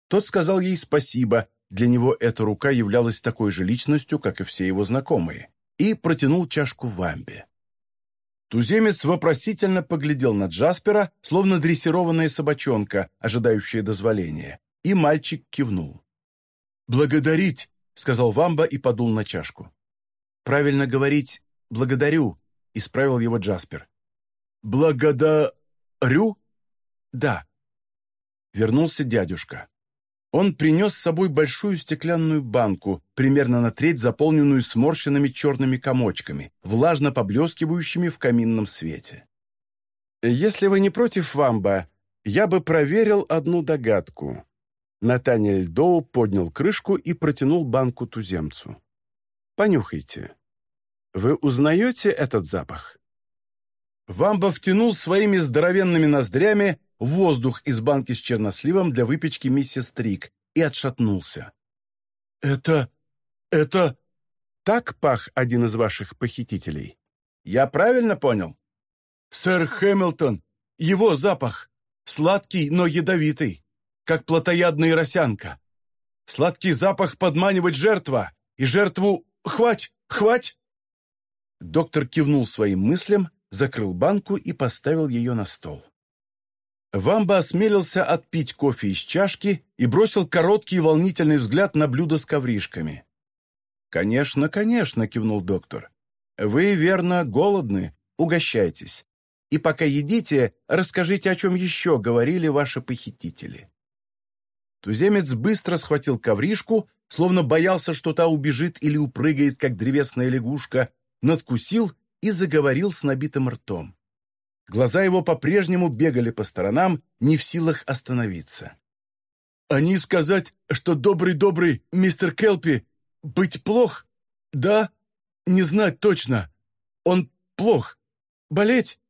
Тот сказал ей спасибо, для него эта рука являлась такой же личностью, как и все его знакомые, и протянул чашку Вамбе. Туземец вопросительно поглядел на Джаспера, словно дрессированная собачонка, ожидающая дозволения, и мальчик кивнул. «Благодарить!» — сказал Вамба и подул на чашку. «Правильно говорить «благодарю», — исправил его Джаспер. «Благодарю?» «Да». Вернулся дядюшка. Он принес с собой большую стеклянную банку, примерно на треть заполненную сморщенными черными комочками, влажно поблескивающими в каминном свете. «Если вы не против, Вамба, я бы проверил одну догадку». Натаниэль Доу поднял крышку и протянул банку туземцу. «Понюхайте. Вы узнаете этот запах?» Вамба втянул своими здоровенными ноздрями воздух из банки с черносливом для выпечки миссис Трик и отшатнулся. «Это... это...» «Так пах один из ваших похитителей. Я правильно понял?» «Сэр Хэмилтон, его запах. Сладкий, но ядовитый, как плотоядная росянка. Сладкий запах подманивать жертва, и жертву... Хвать! Хвать!» Доктор кивнул своим мыслям, закрыл банку и поставил ее на стол. Вамба осмелился отпить кофе из чашки и бросил короткий волнительный взгляд на блюдо с ковришками. «Конечно, конечно», — кивнул доктор. «Вы, верно, голодны. Угощайтесь. И пока едите, расскажите, о чем еще говорили ваши похитители». Туземец быстро схватил ковришку, словно боялся, что та убежит или упрыгает, как древесная лягушка, надкусил и заговорил с набитым ртом. Глаза его по-прежнему бегали по сторонам, не в силах остановиться. «Они сказать, что добрый-добрый мистер Келпи быть плох? Да? Не знать точно. Он плох. Болеть?»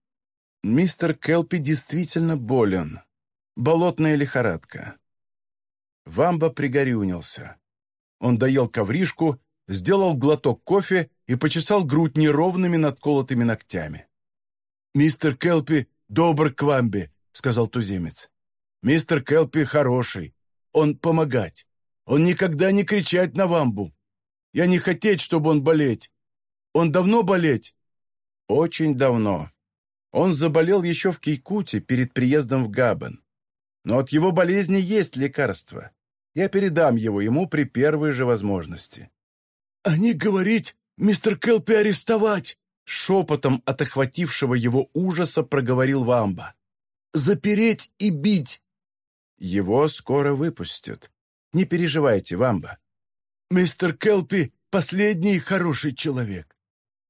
Мистер Келпи действительно болен. Болотная лихорадка. Вамба пригорюнился. Он доел ковришку, сделал глоток кофе и почесал грудь неровными надколотыми ногтями. «Мистер Келпи добр к вамбе», — сказал туземец. «Мистер Келпи хороший. Он помогать. Он никогда не кричать на вамбу. Я не хотеть, чтобы он болеть. Он давно болеть?» «Очень давно. Он заболел еще в Кейкуте перед приездом в Габен. Но от его болезни есть лекарство. Я передам его ему при первой же возможности». «Они говорить, мистер Келпи арестовать!» Шепотом от охватившего его ужаса проговорил Вамба. «Запереть и бить!» «Его скоро выпустят. Не переживайте, Вамба». «Мистер Келпи — последний хороший человек.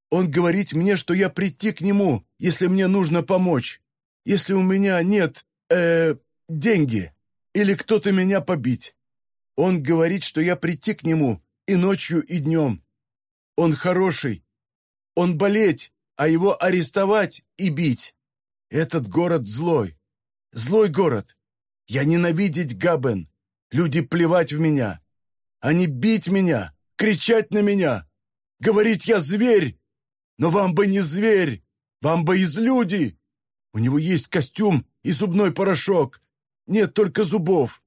Он говорит мне, что я прийти к нему, если мне нужно помочь, если у меня нет, э, деньги, или кто-то меня побить. Он говорит, что я прийти к нему и ночью, и днем. Он хороший, он болеть, а его арестовать и бить. Этот город злой. Злой город. Я ненавидеть Габен. Люди плевать в меня. Они бить меня, кричать на меня. Говорить я зверь. Но вам бы не зверь. Вам бы из люди. У него есть костюм и зубной порошок. Нет только зубов.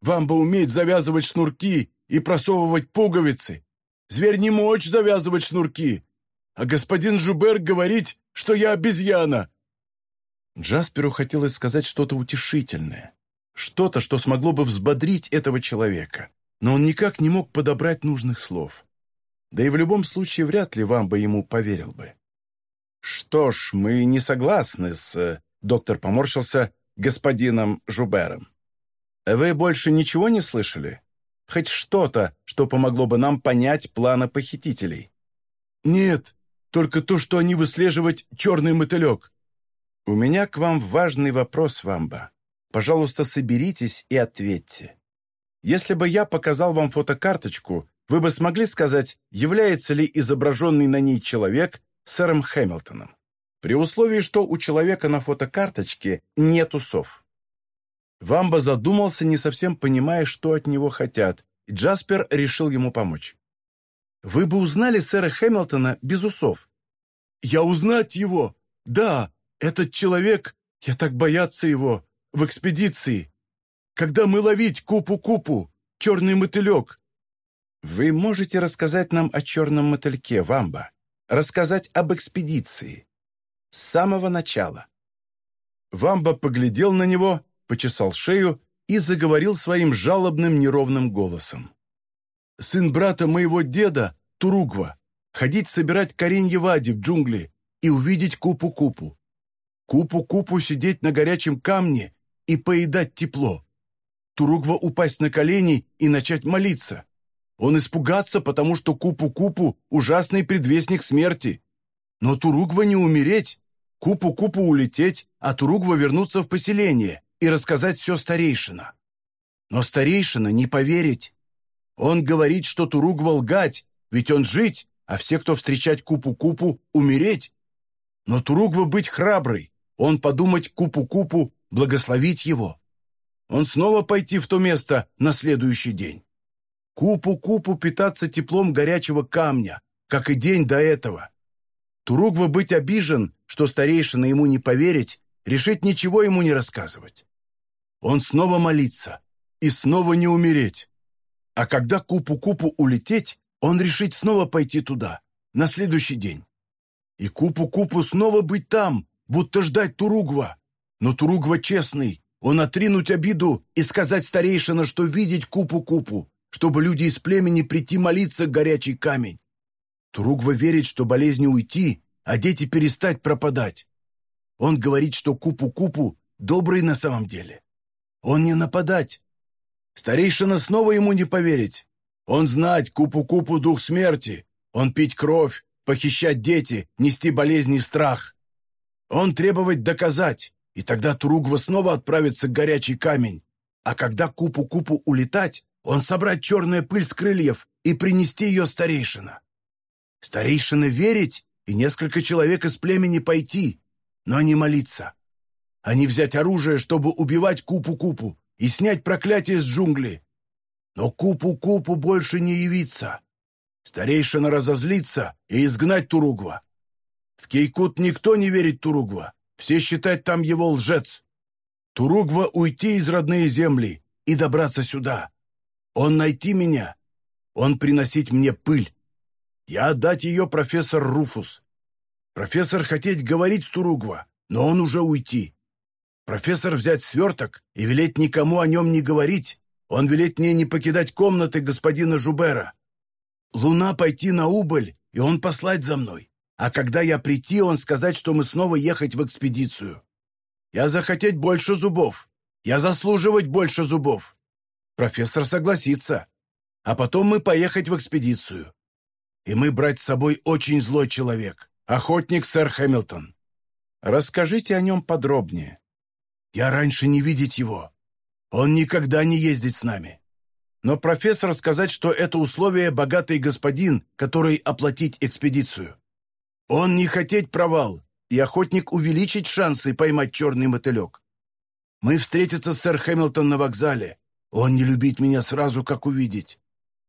Вам бы уметь завязывать шнурки и просовывать пуговицы. Зверь не мочь завязывать шнурки а господин Жубер говорить, что я обезьяна!» Джасперу хотелось сказать что-то утешительное, что-то, что смогло бы взбодрить этого человека, но он никак не мог подобрать нужных слов. Да и в любом случае вряд ли вам бы ему поверил бы. «Что ж, мы не согласны с...» — доктор поморщился господином Жубером. «Вы больше ничего не слышали? Хоть что-то, что помогло бы нам понять планы похитителей?» «Нет, только то, что они выслеживать черный мотылек». «У меня к вам важный вопрос, Вамба. Пожалуйста, соберитесь и ответьте. Если бы я показал вам фотокарточку, вы бы смогли сказать, является ли изображенный на ней человек сэром Хэмилтоном, при условии, что у человека на фотокарточке нет усов. Вамба задумался, не совсем понимая, что от него хотят, и Джаспер решил ему помочь. «Вы бы узнали сэра Хэмилтона без усов?» «Я узнать его! Да, этот человек, я так бояться его, в экспедиции. Когда мы ловить купу-купу, черный мотылек, вы можете рассказать нам о черном мотыльке, Вамба? Рассказать об экспедиции? С самого начала. Вамба поглядел на него, почесал шею и заговорил своим жалобным неровным голосом. «Сын брата моего деда, Туругва, ходить собирать коренье вади в джунгли и увидеть купу-купу. Купу-купу сидеть на горячем камне и поедать тепло. Туругва упасть на колени и начать молиться. Он испугаться, потому что Купу-Купу – ужасный предвестник смерти. Но Туругва не умереть, Купу-Купу улететь, а Туругва вернуться в поселение и рассказать все старейшина. Но старейшина не поверить. Он говорит, что Туругва лгать, ведь он жить, а все, кто встречать Купу-Купу, умереть. Но Туругва быть храбрый, он подумать Купу-Купу, благословить его. Он снова пойти в то место на следующий день. Купу-купу питаться теплом горячего камня, как и день до этого. Туругва быть обижен, что старейшина ему не поверить, решить ничего ему не рассказывать. Он снова молится и снова не умереть. А когда Купу-Купу улететь, он решит снова пойти туда, на следующий день. И Купу-Купу снова быть там, будто ждать Туругва. Но Туругва честный, он отринуть обиду и сказать старейшина, что видеть Купу-Купу, чтобы люди из племени прийти молиться горячий камень. Туругва верит, что болезни уйти, а дети перестать пропадать. Он говорит, что Купу-Купу добрый на самом деле. Он не нападать. Старейшина снова ему не поверить. Он знать Купу-Купу дух смерти. Он пить кровь, похищать дети, нести болезни и страх. Он требовать доказать, и тогда Туругва снова отправится к горячий камень. А когда Купу-Купу улетать, он собрать черную пыль с крыльев и принести ее старейшина. Старейшина верить и несколько человек из племени пойти, но не молиться. Они взять оружие, чтобы убивать Купу-Купу и снять проклятие с джунгли. Но Купу-Купу больше не явится. Старейшина разозлится и изгнать Туругва. В Кейкут никто не верит Туругва, все считают там его лжец. Туругва уйти из родные земли и добраться сюда. Он найти меня. Он приносить мне пыль. Я отдать ее профессор Руфус. Профессор хотеть говорить с Туругва, но он уже уйти. Профессор взять сверток и велеть никому о нем не говорить. Он велеть мне не покидать комнаты господина Жубера. Луна пойти на убыль, и он послать за мной. А когда я прийти, он сказать, что мы снова ехать в экспедицию. Я захотеть больше зубов. Я заслуживать больше зубов. Профессор согласится. А потом мы поехать в экспедицию. И мы брать с собой очень злой человек. Охотник сэр Хэмилтон. Расскажите о нем подробнее. Я раньше не видеть его. Он никогда не ездит с нами. Но профессор сказать, что это условие богатый господин, который оплатить экспедицию. Он не хотеть провал, и охотник увеличить шансы поймать черный мотылек. Мы встретиться с сэр Хэмилтон на вокзале, он не любит меня сразу, как увидеть.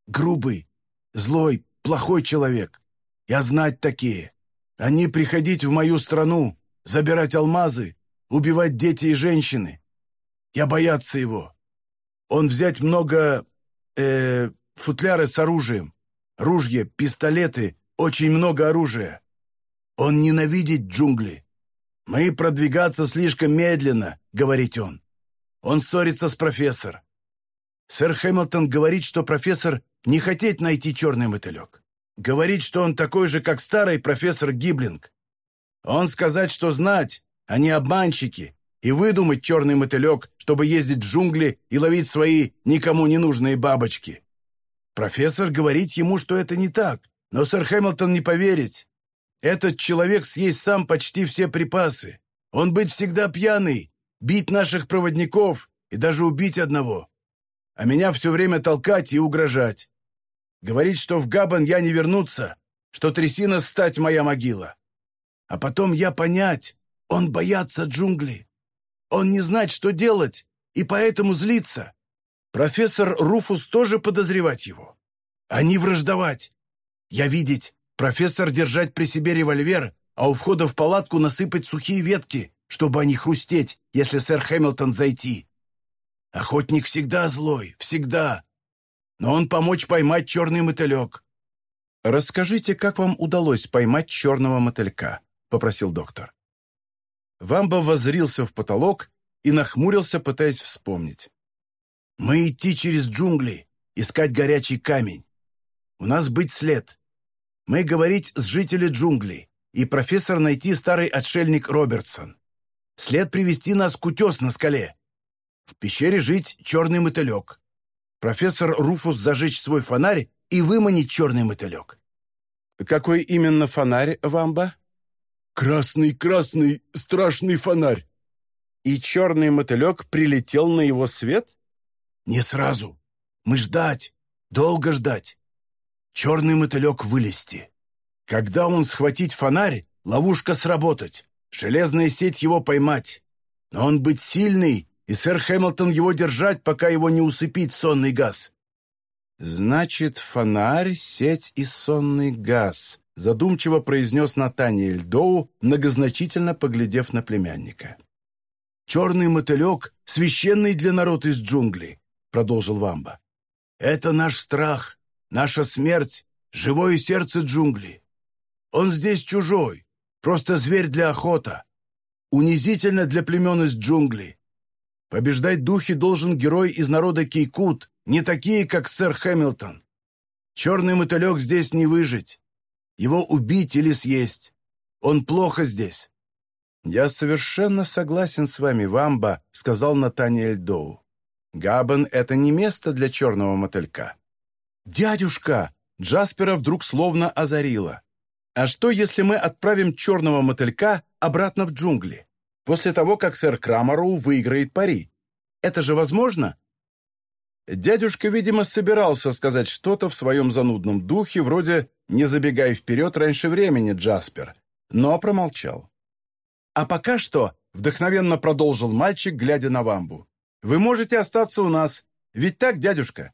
Грубый, злой, плохой человек. Я знать такие. Они приходить в мою страну, забирать алмазы, убивать дети и женщины. Я бояться его. Он взять много... э футляры с оружием. Ружья, пистолеты, очень много оружия. Он ненавидит джунгли. Мы продвигаться слишком медленно, говорит он. Он ссорится с профессор. Сэр Хэмилтон говорит, что профессор не хотеть найти черный мотылек. Говорит, что он такой же, как старый профессор Гиблинг. Он сказать, что знать, не обманщики, и выдумать черный мотылек, чтобы ездить в джунгли и ловить свои никому не нужные бабочки. Профессор говорит ему, что это не так, но сэр Хэмилтон не поверить. Этот человек съесть сам почти все припасы. Он быть всегда пьяный, бить наших проводников и даже убить одного а меня все время толкать и угрожать. Говорить, что в Габан я не вернуться, что трясина стать моя могила. А потом я понять, он боятся джунгли. Он не знает, что делать, и поэтому злится. Профессор Руфус тоже подозревать его. Они враждовать. Я видеть, профессор держать при себе револьвер, а у входа в палатку насыпать сухие ветки, чтобы они хрустеть, если сэр Хэмилтон зайти. Охотник всегда злой, всегда. Но он помочь поймать черный мотылек. «Расскажите, как вам удалось поймать черного мотылька?» — попросил доктор. Вамба воззрился в потолок и нахмурился, пытаясь вспомнить. «Мы идти через джунгли, искать горячий камень. У нас быть след. Мы говорить с жителей джунглей, и профессор найти старый отшельник Робертсон. След привести нас к утес на скале. В пещере жить черный мотылек. Профессор Руфус зажечь свой фонарь и выманить черный мотылек. «Какой именно фонарь, Вамба?» «Красный-красный страшный фонарь». «И черный мотылек прилетел на его свет?» «Не сразу. Мы ждать, долго ждать. Черный мотылек вылезти. Когда он схватить фонарь, ловушка сработать, железная сеть его поймать. Но он быть сильный, и сэр Хэмилтон его держать, пока его не усыпить сонный газ. «Значит, фонарь, сеть и сонный газ», задумчиво произнес Натаниэль Доу, многозначительно поглядев на племянника. «Черный мотылек — священный для народа из джунглей», — продолжил Вамба. «Это наш страх, наша смерть, живое сердце джунглей. Он здесь чужой, просто зверь для охота. Унизительно для племен из джунглей. Побеждать духи должен герой из народа Кейкут, не такие, как сэр Хэмилтон. Черный мотылек здесь не выжить. Его убить или съесть. Он плохо здесь». «Я совершенно согласен с вами, Вамба», — сказал Натаниэль Доу. «Габен — это не место для черного мотылька». «Дядюшка!» — Джаспера вдруг словно озарило. «А что, если мы отправим черного мотылька обратно в джунгли, после того, как сэр Крамароу выиграет пари? Это же возможно?» Дядюшка, видимо, собирался сказать что-то в своем занудном духе, вроде «не забегай вперед раньше времени, Джаспер», но промолчал. «А пока что», — вдохновенно продолжил мальчик, глядя на вамбу, «вы можете остаться у нас, ведь так, дядюшка?»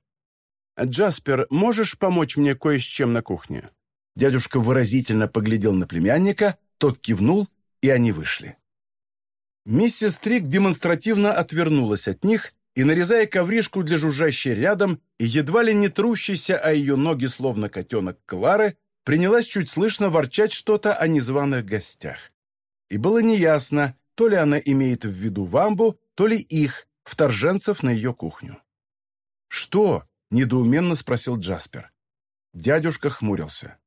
«Джаспер, можешь помочь мне кое с чем на кухне?» Дядюшка выразительно поглядел на племянника, тот кивнул, и они вышли. Миссис Трик демонстративно отвернулась от них и, нарезая ковришку для жужжащей рядом и едва ли не трущейся о ее ноги, словно котенок Клары, принялась чуть слышно ворчать что-то о незваных гостях. И было неясно, то ли она имеет в виду вамбу, то ли их, вторженцев на ее кухню. «Что?» — недоуменно спросил Джаспер. Дядюшка хмурился.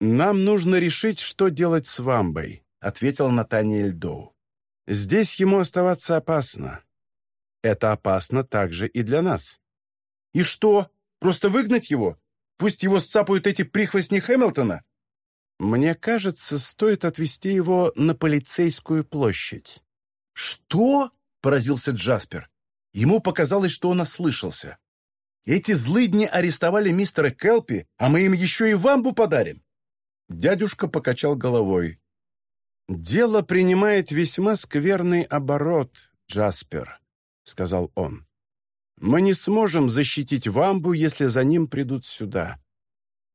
«Нам нужно решить, что делать с вамбой», — ответил Натаниэль Доу. «Здесь ему оставаться опасно. Это опасно также и для нас. И что? Просто выгнать его? Пусть его сцапают эти прихвостни Хэмилтона? Мне кажется, стоит отвезти его на полицейскую площадь. Что? Поразился Джаспер. Ему показалось, что он ослышался. Эти злыдни арестовали мистера Келпи, а мы им еще и вамбу подарим. Дядюшка покачал головой. «Дело принимает весьма скверный оборот, Джаспер сказал он. «Мы не сможем защитить Вамбу, если за ним придут сюда.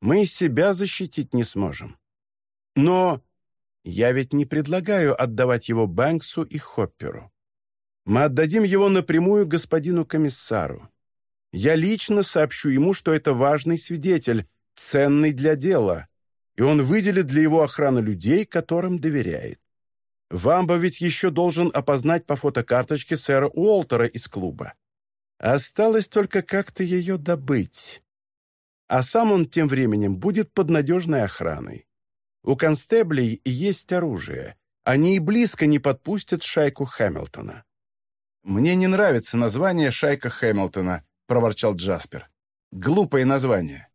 Мы себя защитить не сможем. Но я ведь не предлагаю отдавать его Бэнксу и Хопперу. Мы отдадим его напрямую господину комиссару. Я лично сообщу ему, что это важный свидетель, ценный для дела, и он выделит для его охраны людей, которым доверяет. Вамба ведь еще должен опознать по фотокарточке сэра Уолтера из клуба. Осталось только как-то ее добыть. А сам он тем временем будет под надежной охраной. У констеблей есть оружие. Они и близко не подпустят шайку Хэмилтона. «Мне не нравится название «Шайка Хэмилтона», — проворчал Джаспер. «Глупое название.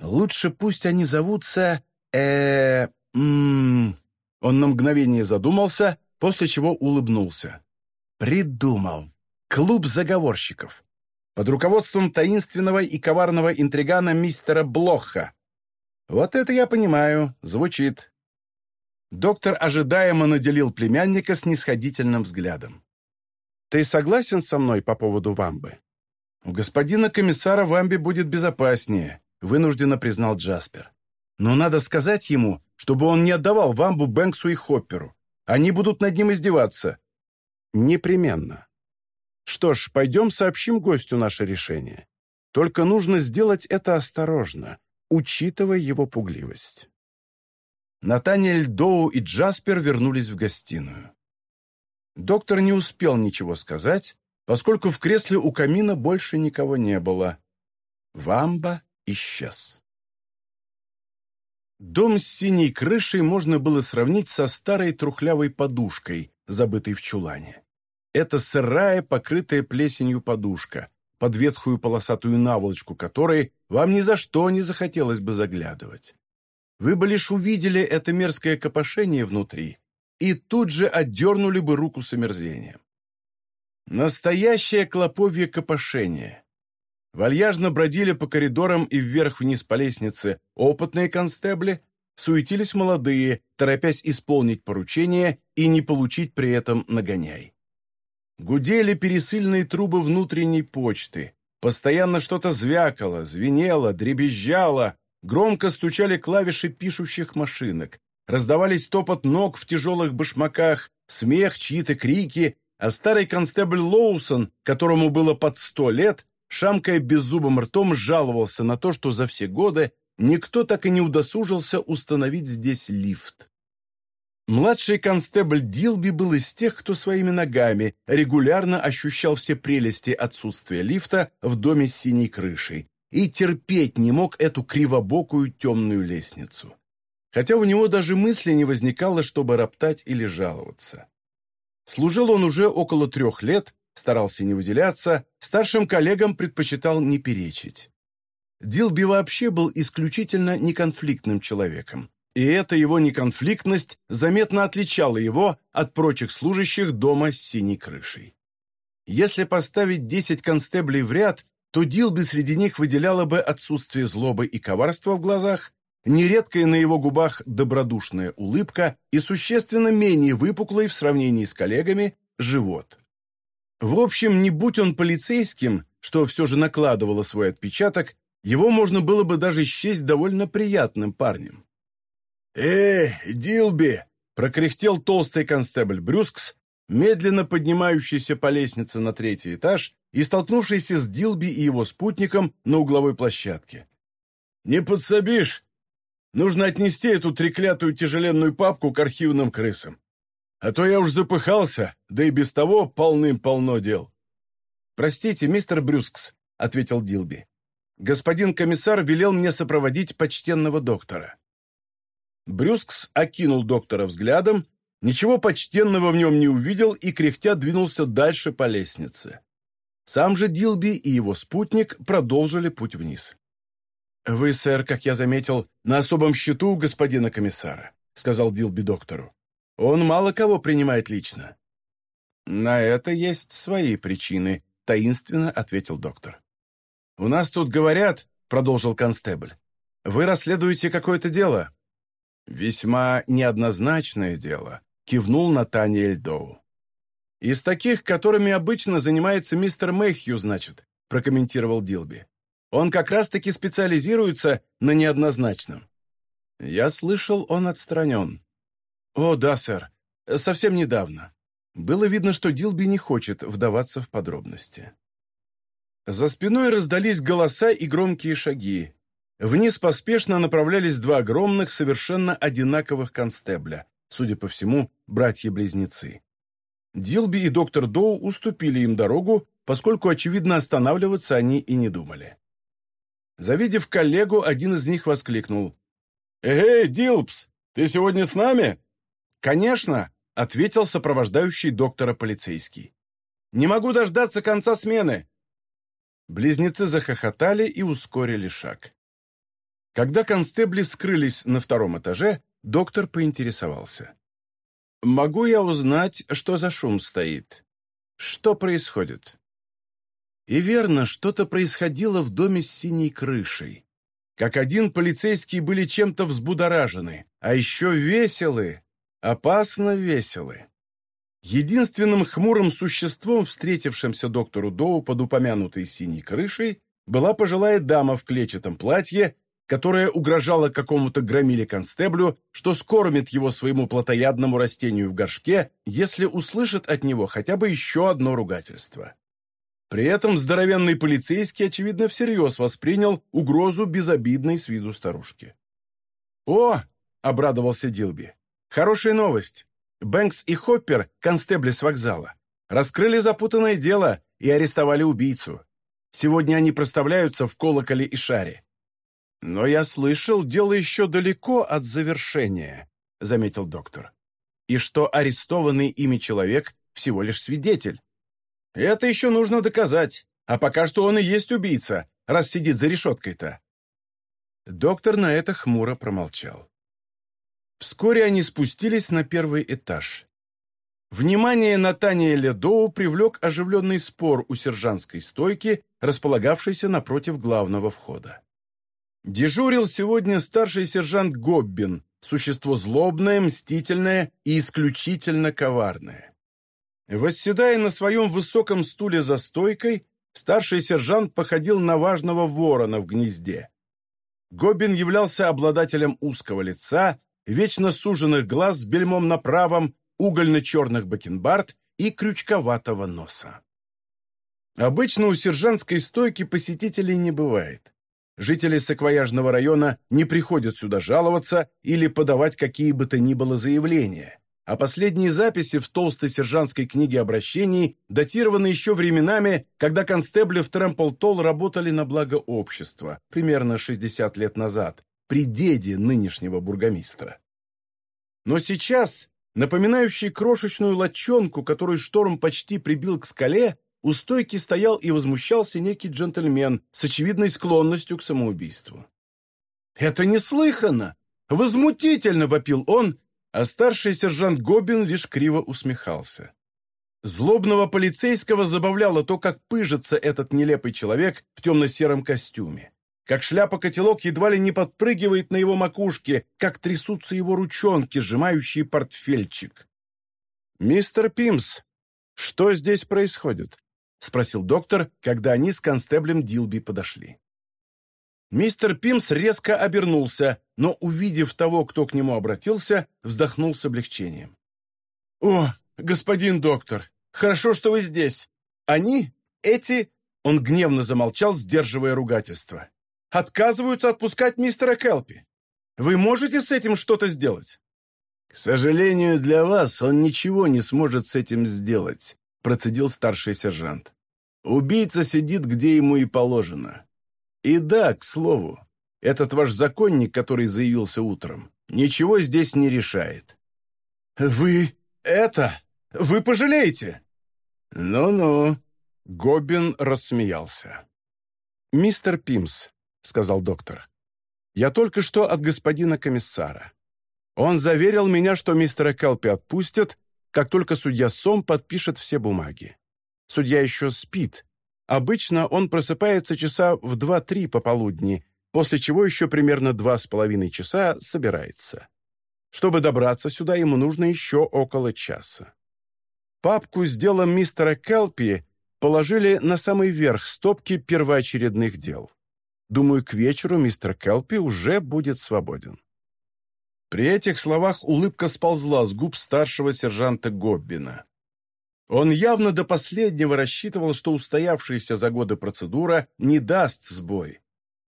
Лучше пусть они зовутся... э... м он на мгновение задумался, после чего улыбнулся. «Придумал. Клуб заговорщиков. Под руководством таинственного и коварного интригана мистера Блоха. Вот это я понимаю, звучит. Доктор ожидаемо наделил племянника снисходительным взглядом. «Ты согласен со мной по поводу вамбы?» «У господина комиссара вамбе будет безопаснее», — вынужденно признал Джаспер. «Но надо сказать ему, чтобы он не отдавал вамбу Бэнксу и Хопперу. Они будут над ним издеваться». «Непременно». «Что ж, пойдем сообщим гостю наше решение. Только нужно сделать это осторожно, учитывая его пугливость». Натаниэль Доу и Джаспер вернулись в гостиную. Доктор не успел ничего сказать, поскольку в кресле у камина больше никого не было. Вамба исчез. Дом с синей крышей можно было сравнить со старой трухлявой подушкой, забытой в чулане. Это сырая, покрытая плесенью подушка, под ветхую полосатую наволочку которой вам ни за что не захотелось бы заглядывать вы бы лишь увидели это мерзкое копошение внутри и тут же отдернули бы руку с омерзением. Настоящее клоповье копошение. Вальяжно бродили по коридорам и вверх-вниз по лестнице опытные констебли, суетились молодые, торопясь исполнить поручение и не получить при этом нагоняй. Гудели пересыльные трубы внутренней почты, постоянно что-то звякало, звенело, дребезжало, Громко стучали клавиши пишущих машинок, раздавались топот ног в тяжелых башмаках, смех, чьи-то крики, а старый констебль Лоусон, которому было под сто лет, шамкая беззубым ртом, жаловался на то, что за все годы никто так и не удосужился установить здесь лифт. Младший констебль Дилби был из тех, кто своими ногами регулярно ощущал все прелести отсутствия лифта в доме с синей крышей, и терпеть не мог эту кривобокую темную лестницу. Хотя у него даже мысли не возникало, чтобы роптать или жаловаться. Служил он уже около трех лет, старался не выделяться, старшим коллегам предпочитал не перечить. Дилби вообще был исключительно неконфликтным человеком, и эта его неконфликтность заметно отличала его от прочих служащих дома с синей крышей. Если поставить 10 констеблей в ряд, то Дилби среди них выделяла бы отсутствие злобы и коварства в глазах, нередкая на его губах добродушная улыбка и существенно менее выпуклый в сравнении с коллегами живот. В общем, не будь он полицейским, что все же накладывало свой отпечаток, его можно было бы даже счесть довольно приятным парнем. «Э, Дилби!» — прокряхтел толстый констебль Брюскс, медленно поднимающийся по лестнице на третий этаж и столкнувшийся с Дилби и его спутником на угловой площадке. «Не подсобишь? Нужно отнести эту треклятую тяжеленную папку к архивным крысам. А то я уж запыхался, да и без того полным-полно дел». «Простите, мистер Брюскс», — ответил Дилби. «Господин комиссар велел мне сопроводить почтенного доктора». Брюскс окинул доктора взглядом, ничего почтенного в нем не увидел и кряхтя двинулся дальше по лестнице. Сам же Дилби и его спутник продолжили путь вниз. «Вы, сэр, как я заметил, на особом счету у господина комиссара», сказал Дилби доктору. «Он мало кого принимает лично». «На это есть свои причины», — таинственно ответил доктор. «У нас тут говорят», — продолжил констебль, «вы расследуете какое-то дело». «Весьма неоднозначное дело», — кивнул Натаниэль Доу. «Из таких, которыми обычно занимается мистер Мэйхью, значит», — прокомментировал Дилби. «Он как раз-таки специализируется на неоднозначном». «Я слышал, он отстранен». «О, да, сэр. Совсем недавно». Было видно, что Дилби не хочет вдаваться в подробности. За спиной раздались голоса и громкие шаги. Вниз поспешно направлялись два огромных, совершенно одинаковых констебля, судя по всему, братья-близнецы. Дилби и доктор Доу уступили им дорогу, поскольку, очевидно, останавливаться они и не думали. Завидев коллегу, один из них воскликнул. «Эй, Дилбс, ты сегодня с нами?» «Конечно», — ответил сопровождающий доктора полицейский. «Не могу дождаться конца смены». Близнецы захохотали и ускорили шаг. Когда констебли скрылись на втором этаже, доктор поинтересовался. «Могу я узнать, что за шум стоит? Что происходит?» И верно, что-то происходило в доме с синей крышей. Как один полицейские были чем-то взбудоражены, а еще веселы. Опасно веселы. Единственным хмурым существом, встретившимся доктору Доу под упомянутой синей крышей, была пожилая дама в клетчатом платье, которая угрожала какому-то громиле-констеблю, что скормит его своему плотоядному растению в горшке, если услышит от него хотя бы еще одно ругательство. При этом здоровенный полицейский, очевидно, всерьез воспринял угрозу безобидной с виду старушки. «О!» — обрадовался Дилби. «Хорошая новость. Бэнкс и Хоппер, констебли с вокзала, раскрыли запутанное дело и арестовали убийцу. Сегодня они проставляются в колоколе и шаре. «Но я слышал, дело еще далеко от завершения», — заметил доктор. «И что арестованный ими человек всего лишь свидетель. Это еще нужно доказать, а пока что он и есть убийца, раз сидит за решеткой-то». Доктор на это хмуро промолчал. Вскоре они спустились на первый этаж. Внимание Натаниэля Доу привлек оживленный спор у сержантской стойки, располагавшейся напротив главного входа. Дежурил сегодня старший сержант Гоббин, существо злобное, мстительное и исключительно коварное. Восседая на своем высоком стуле за стойкой, старший сержант походил на важного ворона в гнезде. Гоббин являлся обладателем узкого лица, вечно суженных глаз с бельмом на правом, угольно-черных бакенбард и крючковатого носа. Обычно у сержантской стойки посетителей не бывает. Жители Саквояжного района не приходят сюда жаловаться или подавать какие бы то ни было заявления, а последние записи в толстой сержантской книге обращений датированы еще временами, когда констебли в Трэмпл-Толл работали на благо общества, примерно 60 лет назад, при деде нынешнего бургомистра. Но сейчас, напоминающий крошечную лочонку, которую шторм почти прибил к скале, у стойки стоял и возмущался некий джентльмен с очевидной склонностью к самоубийству. «Это неслыханно! Возмутительно!» — вопил он, а старший сержант Гобин лишь криво усмехался. Злобного полицейского забавляло то, как пыжится этот нелепый человек в темно-сером костюме как шляпа-котелок едва ли не подпрыгивает на его макушке, как трясутся его ручонки, сжимающие портфельчик. «Мистер Пимс, что здесь происходит?» — спросил доктор, когда они с констеблем Дилби подошли. Мистер Пимс резко обернулся, но, увидев того, кто к нему обратился, вздохнул с облегчением. «О, господин доктор, хорошо, что вы здесь. Они, эти...» Он гневно замолчал, сдерживая ругательство отказываются отпускать мистера Келпи. Вы можете с этим что-то сделать?» «К сожалению для вас, он ничего не сможет с этим сделать», процедил старший сержант. «Убийца сидит, где ему и положено. И да, к слову, этот ваш законник, который заявился утром, ничего здесь не решает». «Вы это... Вы пожалеете?» «Ну-ну», — Гобин рассмеялся. «Мистер Пимс, — сказал доктор. «Я только что от господина комиссара. Он заверил меня, что мистера Келпи отпустят, как только судья Сом подпишет все бумаги. Судья еще спит. Обычно он просыпается часа в два-три пополудни, после чего еще примерно два с половиной часа собирается. Чтобы добраться сюда, ему нужно еще около часа. Папку с делом мистера Келпи положили на самый верх стопки первоочередных дел. Думаю, к вечеру мистер Келпи уже будет свободен». При этих словах улыбка сползла с губ старшего сержанта Гоббина. Он явно до последнего рассчитывал, что устоявшаяся за годы процедура не даст сбой.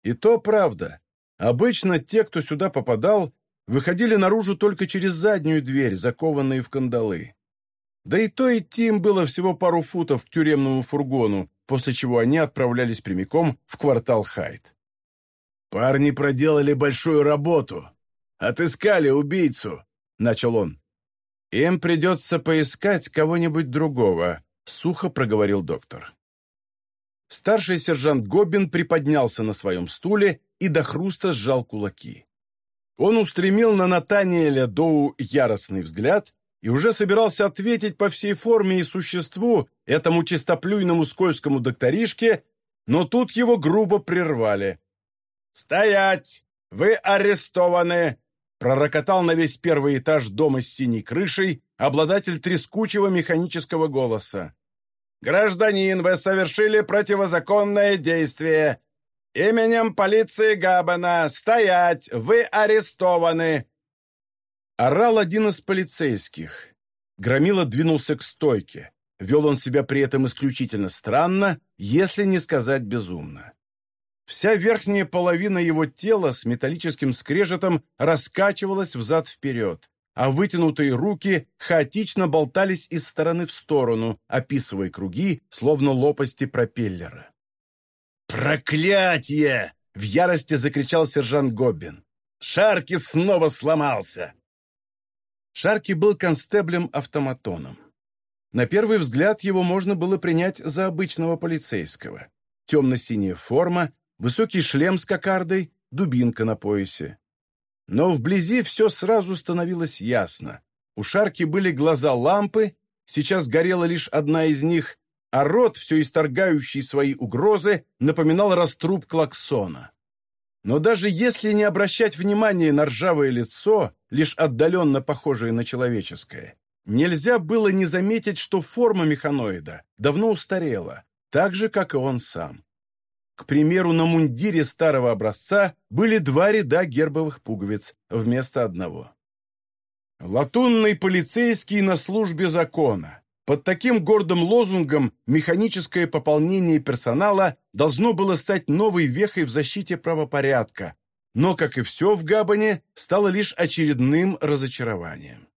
И то правда. Обычно те, кто сюда попадал, выходили наружу только через заднюю дверь, закованные в кандалы. Да и то идти им было всего пару футов к тюремному фургону, после чего они отправлялись прямиком в квартал Хайт. «Парни проделали большую работу. Отыскали убийцу», — начал он. «Им придется поискать кого-нибудь другого», — сухо проговорил доктор. Старший сержант Гоббин приподнялся на своем стуле и до хруста сжал кулаки. Он устремил на Натаниэля Доу яростный взгляд и уже собирался ответить по всей форме и существу этому чистоплюйному скользкому докторишке, но тут его грубо прервали. «Стоять! Вы арестованы! пророкотал на весь первый этаж дома с синей крышей обладатель трескучего механического голоса. «Гражданин, вы совершили противозаконное действие. Именем полиции Габбана стоять! Вы арестованы!» Орал один из полицейских. Громила двинулся к стойке. Вел он себя при этом исключительно странно, если не сказать безумно. Вся верхняя половина его тела с металлическим скрежетом раскачивалась взад-вперед, а вытянутые руки хаотично болтались из стороны в сторону, описывая круги, словно лопасти пропеллера. «Проклятие!» — в ярости закричал сержант Гоббин. «Шарки снова сломался!» Шарки был констеблем-автоматоном. На первый взгляд его можно было принять за обычного полицейского. Темно-синяя форма, высокий шлем с кокардой, дубинка на поясе. Но вблизи все сразу становилось ясно. У Шарки были глаза лампы, сейчас горела лишь одна из них, а рот, все исторгающий свои угрозы, напоминал раструб клаксона. Но даже если не обращать внимания на ржавое лицо, лишь отдаленно похожее на человеческое, нельзя было не заметить, что форма механоида давно устарела, так же, как и он сам. К примеру, на мундире старого образца были два ряда гербовых пуговиц вместо одного. Латунный полицейский на службе закона. Под таким гордым лозунгом механическое пополнение персонала должно было стать новой вехой в защите правопорядка, но, как и все в Габане, стало лишь очередным разочарованием.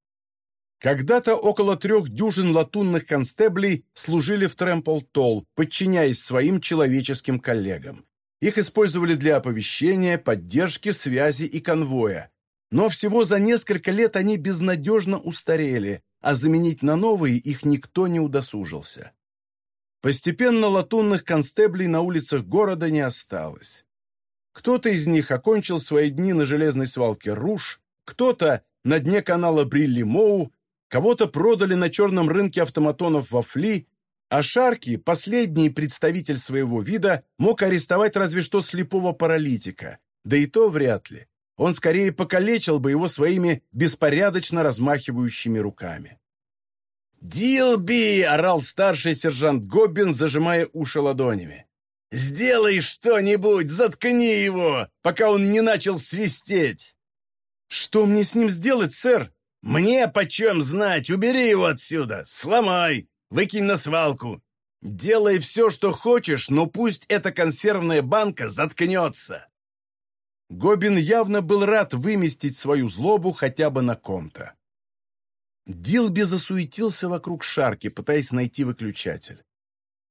Когда-то около трех дюжин латунных констеблей служили в Трэмпл-Толл, подчиняясь своим человеческим коллегам. Их использовали для оповещения, поддержки, связи и конвоя. Но всего за несколько лет они безнадежно устарели, а заменить на новые их никто не удосужился. Постепенно латунных констеблей на улицах города не осталось. Кто-то из них окончил свои дни на железной свалке Руш, кто-то на дне канала Брилли-Моу, Кого-то продали на черном рынке автоматонов во Фли, а Шарки, последний представитель своего вида, мог арестовать разве что слепого паралитика. Да и то вряд ли. Он скорее покалечил бы его своими беспорядочно размахивающими руками. «Дилби!» — орал старший сержант Гоббин, зажимая уши ладонями. «Сделай что-нибудь, заткни его, пока он не начал свистеть!» «Что мне с ним сделать, сэр?» «Мне почем знать? Убери его отсюда! Сломай! Выкинь на свалку! Делай все, что хочешь, но пусть эта консервная банка заткнется!» Гобин явно был рад выместить свою злобу хотя бы на ком-то. Дилби засуетился вокруг шарки, пытаясь найти выключатель.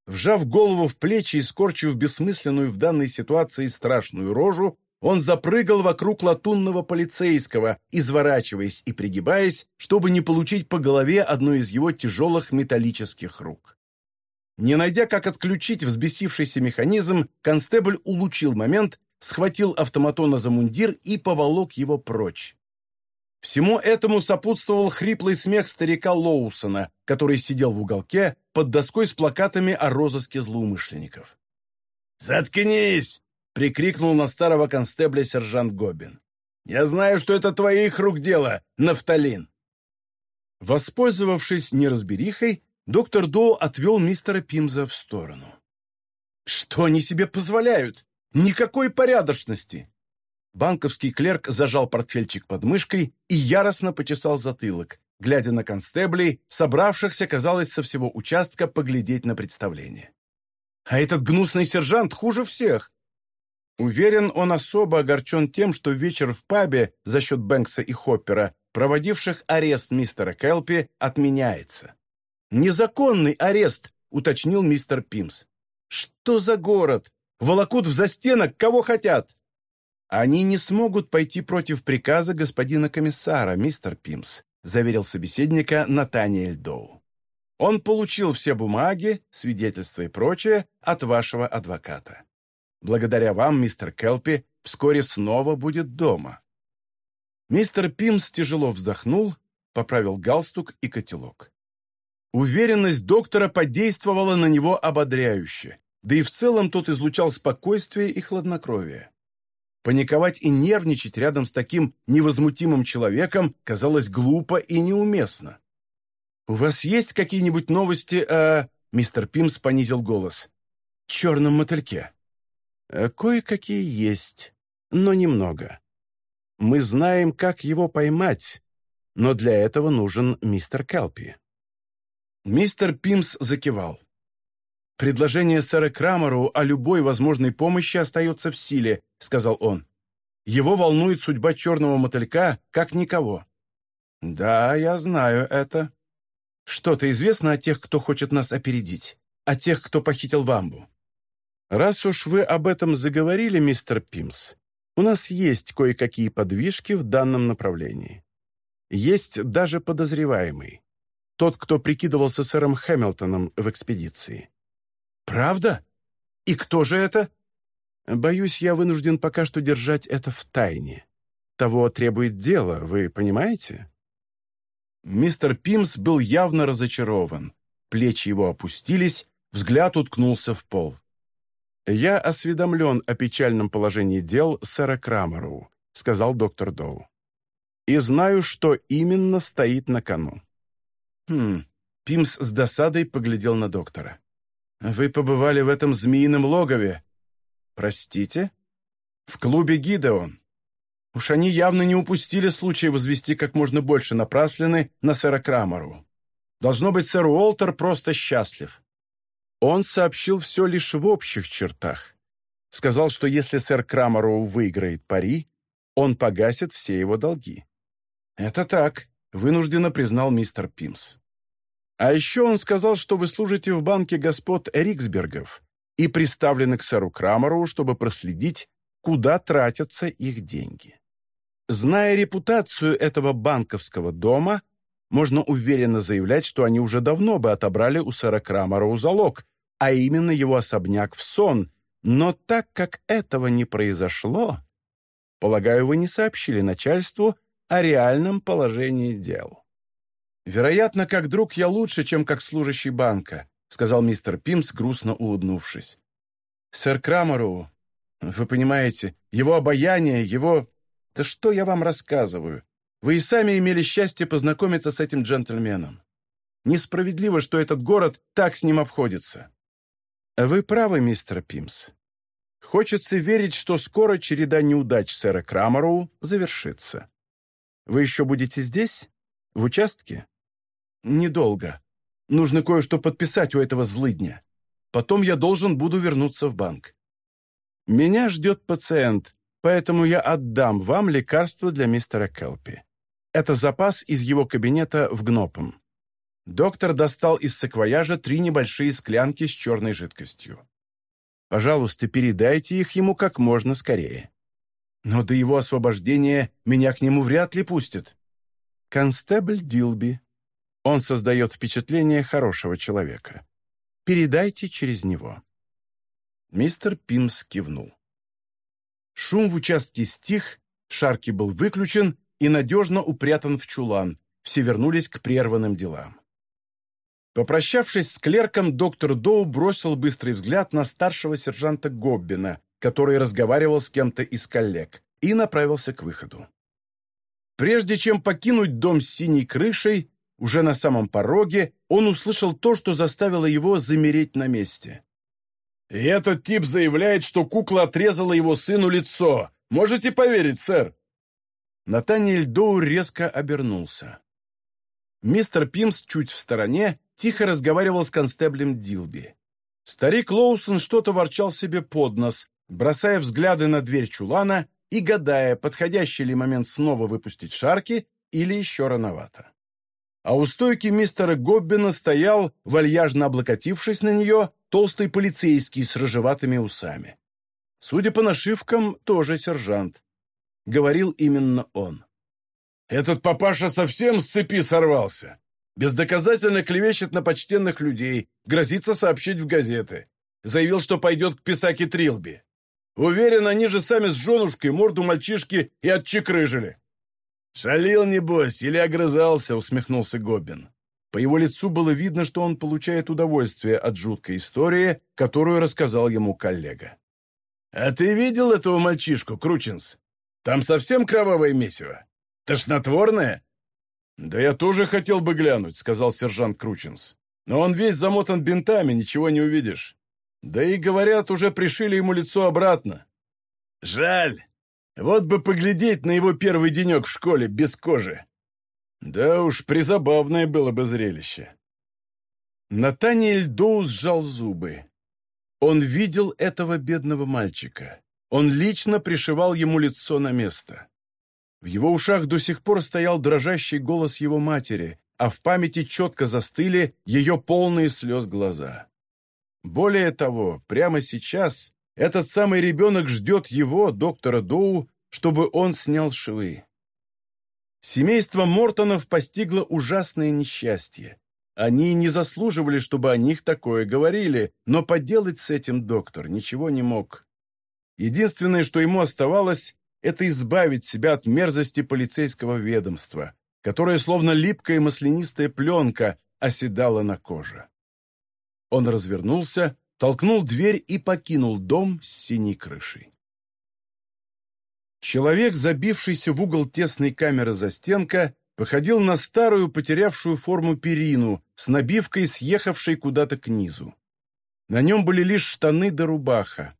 Вжав голову в плечи и скорчив бессмысленную в данной ситуации страшную рожу, он запрыгал вокруг латунного полицейского, изворачиваясь и пригибаясь, чтобы не получить по голове одной из его тяжелых металлических рук. Не найдя, как отключить взбесившийся механизм, констебль улучил момент, схватил автоматона за мундир и поволок его прочь. Всему этому сопутствовал хриплый смех старика Лоусона, который сидел в уголке под доской с плакатами о розыске злоумышленников. «Заткнись!» — прикрикнул на старого констебля сержант Гобин. «Я знаю, что это твоих рук дело, нафталин!» Воспользовавшись неразберихой, доктор Доу отвел мистера Пимза в сторону. «Что они себе позволяют? Никакой порядочности!» Банковский клерк зажал портфельчик под мышкой и яростно почесал затылок, глядя на констеблей, собравшихся, казалось, со всего участка поглядеть на представление. «А этот гнусный сержант хуже всех! Уверен, он особо огорчен тем, что вечер в пабе за счет Бэнкса и Хоппера, проводивших арест мистера Келпи, отменяется. «Незаконный арест», — уточнил мистер Пимс. «Что за город? Волокут в застенок кого хотят?» «Они не смогут пойти против приказа господина комиссара, мистер Пимс», заверил собеседника Натаниэль Доу. «Он получил все бумаги, свидетельства и прочее от вашего адвоката. Благодаря вам, мистер Келпи, вскоре снова будет дома». Мистер Пимс тяжело вздохнул, поправил галстук и котелок. Уверенность доктора подействовала на него ободряюще, да и в целом тот излучал спокойствие и хладнокровие. Паниковать и нервничать рядом с таким невозмутимым человеком казалось глупо и неуместно. «У вас есть какие-нибудь новости о...» Мистер Пимс понизил голос. «Черном мотыльке». «Э, «Кое-какие есть, но немного. Мы знаем, как его поймать, но для этого нужен мистер Келпи». Мистер Пимс закивал. «Предложение сэра Крамеру о любой возможной помощи остается в силе», — сказал он. «Его волнует судьба черного мотылька, как никого». «Да, я знаю это». «Что-то известно о тех, кто хочет нас опередить? О тех, кто похитил Вамбу?» «Раз уж вы об этом заговорили, мистер Пимс, у нас есть кое-какие подвижки в данном направлении. Есть даже подозреваемый. Тот, кто прикидывался сэром Хэмилтоном в экспедиции. «Правда? И кто же это?» «Боюсь, я вынужден пока что держать это в тайне. Того требует дело, вы понимаете?» Мистер Пимс был явно разочарован. Плечи его опустились, взгляд уткнулся в пол. «Я осведомлен о печальном положении дел сэра Крамероу», сказал доктор Доу. «И знаю, что именно стоит на кону». «Хм...» Пимс с досадой поглядел на доктора. «Вы побывали в этом змеином логове?» «Простите?» «В клубе Гидеон. Уж они явно не упустили случая возвести как можно больше напраслины на сэра Крамеру. Должно быть, сэр Уолтер просто счастлив. Он сообщил все лишь в общих чертах. Сказал, что если сэр Крамеру выиграет пари, он погасит все его долги. «Это так», — вынужденно признал мистер Пимс. А еще он сказал, что вы служите в банке господ Риксбергов и приставлены к сэру Крамеру, чтобы проследить, куда тратятся их деньги. Зная репутацию этого банковского дома, можно уверенно заявлять, что они уже давно бы отобрали у сэра Крамеру залог, а именно его особняк в сон, но так как этого не произошло, полагаю, вы не сообщили начальству о реальном положении дел. «Вероятно, как друг я лучше, чем как служащий банка», сказал мистер Пимс, грустно улыбнувшись. «Сэр Крамеру, вы понимаете, его обаяние, его... Да что я вам рассказываю? Вы и сами имели счастье познакомиться с этим джентльменом. Несправедливо, что этот город так с ним обходится». «Вы правы, мистер Пимс. Хочется верить, что скоро череда неудач сэра Крамероу завершится. Вы еще будете здесь? В участке?» «Недолго. Нужно кое-что подписать у этого злыдня. Потом я должен буду вернуться в банк. Меня ждет пациент, поэтому я отдам вам лекарство для мистера Келпи. Это запас из его кабинета в Гнопом». Доктор достал из саквояжа три небольшие склянки с черной жидкостью. «Пожалуйста, передайте их ему как можно скорее. Но до его освобождения меня к нему вряд ли пустят». «Констебль Дилби», он создает впечатление хорошего человека. Передайте через него». Мистер Пимс кивнул. Шум в участке стих, Шарки был выключен и надежно упрятан в чулан. Все вернулись к прерванным делам. Попрощавшись с клерком, доктор Доу бросил быстрый взгляд на старшего сержанта Гоббина, который разговаривал с кем-то из коллег, и направился к выходу. Прежде чем покинуть дом с синей крышей, уже на самом пороге он услышал то, что заставило его замереть на месте. «И этот тип заявляет, что кукла отрезала его сыну лицо. Можете поверить, сэр?» Натаниэль Доу резко обернулся. Мистер Пимс чуть в стороне тихо разговаривал с констеблем Дилби. Старик Лоусон что-то ворчал себе под нос, бросая взгляды на дверь чулана и гадая, подходящий ли момент снова выпустить шарки или еще рановато а у стойки мистера Гоббина стоял, вальяжно облокотившись на нее, толстый полицейский с рыжеватыми усами. Судя по нашивкам, тоже сержант. Говорил именно он. «Этот папаша совсем с цепи сорвался. Бездоказательно клевещет на почтенных людей, грозится сообщить в газеты. Заявил, что пойдет к писаке Трилби. Уверен, они же сами с женушкой морду мальчишки и отчекрыжили. «Шалил, небось, или огрызался?» — усмехнулся Гоббин. По его лицу было видно, что он получает удовольствие от жуткой истории, которую рассказал ему коллега. «А ты видел этого мальчишку, Кручинс? Там совсем кровавое месиво? Тошнотворное?» «Да я тоже хотел бы глянуть», — сказал сержант Кручинс. «Но он весь замотан бинтами, ничего не увидишь. Да и, говорят, уже пришили ему лицо обратно». «Жаль. Вот бы поглядеть на его первый денек в школе без кожи». «Да уж, призабавное было бы зрелище». Натаниэль Доу сжал зубы. Он видел этого бедного мальчика. Он лично пришивал ему лицо на место. В его ушах до сих пор стоял дрожащий голос его матери, а в памяти четко застыли ее полные слез глаза. Более того, прямо сейчас этот самый ребенок ждет его, доктора Доу, чтобы он снял швы. Семейство Мортонов постигло ужасное несчастье. Они не заслуживали, чтобы о них такое говорили, но поделать с этим доктор ничего не мог. Единственное, что ему оставалось, это избавить себя от мерзости полицейского ведомства, которое, словно липкая маслянистая пленка, оседала на коже. Он развернулся, толкнул дверь и покинул дом с синей крышей. Человек, забившийся в угол тесной камеры за стенка, походил на старую, потерявшую форму перину, с набивкой, съехавшей куда-то к низу. На нем были лишь штаны да рубаха.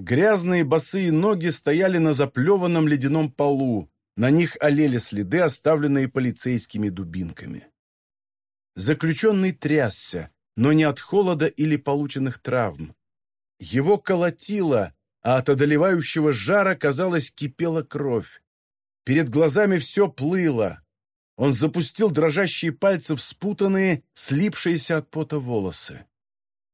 Грязные босые ноги стояли на заплеванном ледяном полу, на них олели следы, оставленные полицейскими дубинками. Заключенный трясся, но не от холода или полученных травм. Его колотило, а от одолевающего жара, казалось, кипела кровь. Перед глазами все плыло. Он запустил дрожащие пальцы в спутанные, слипшиеся от пота волосы.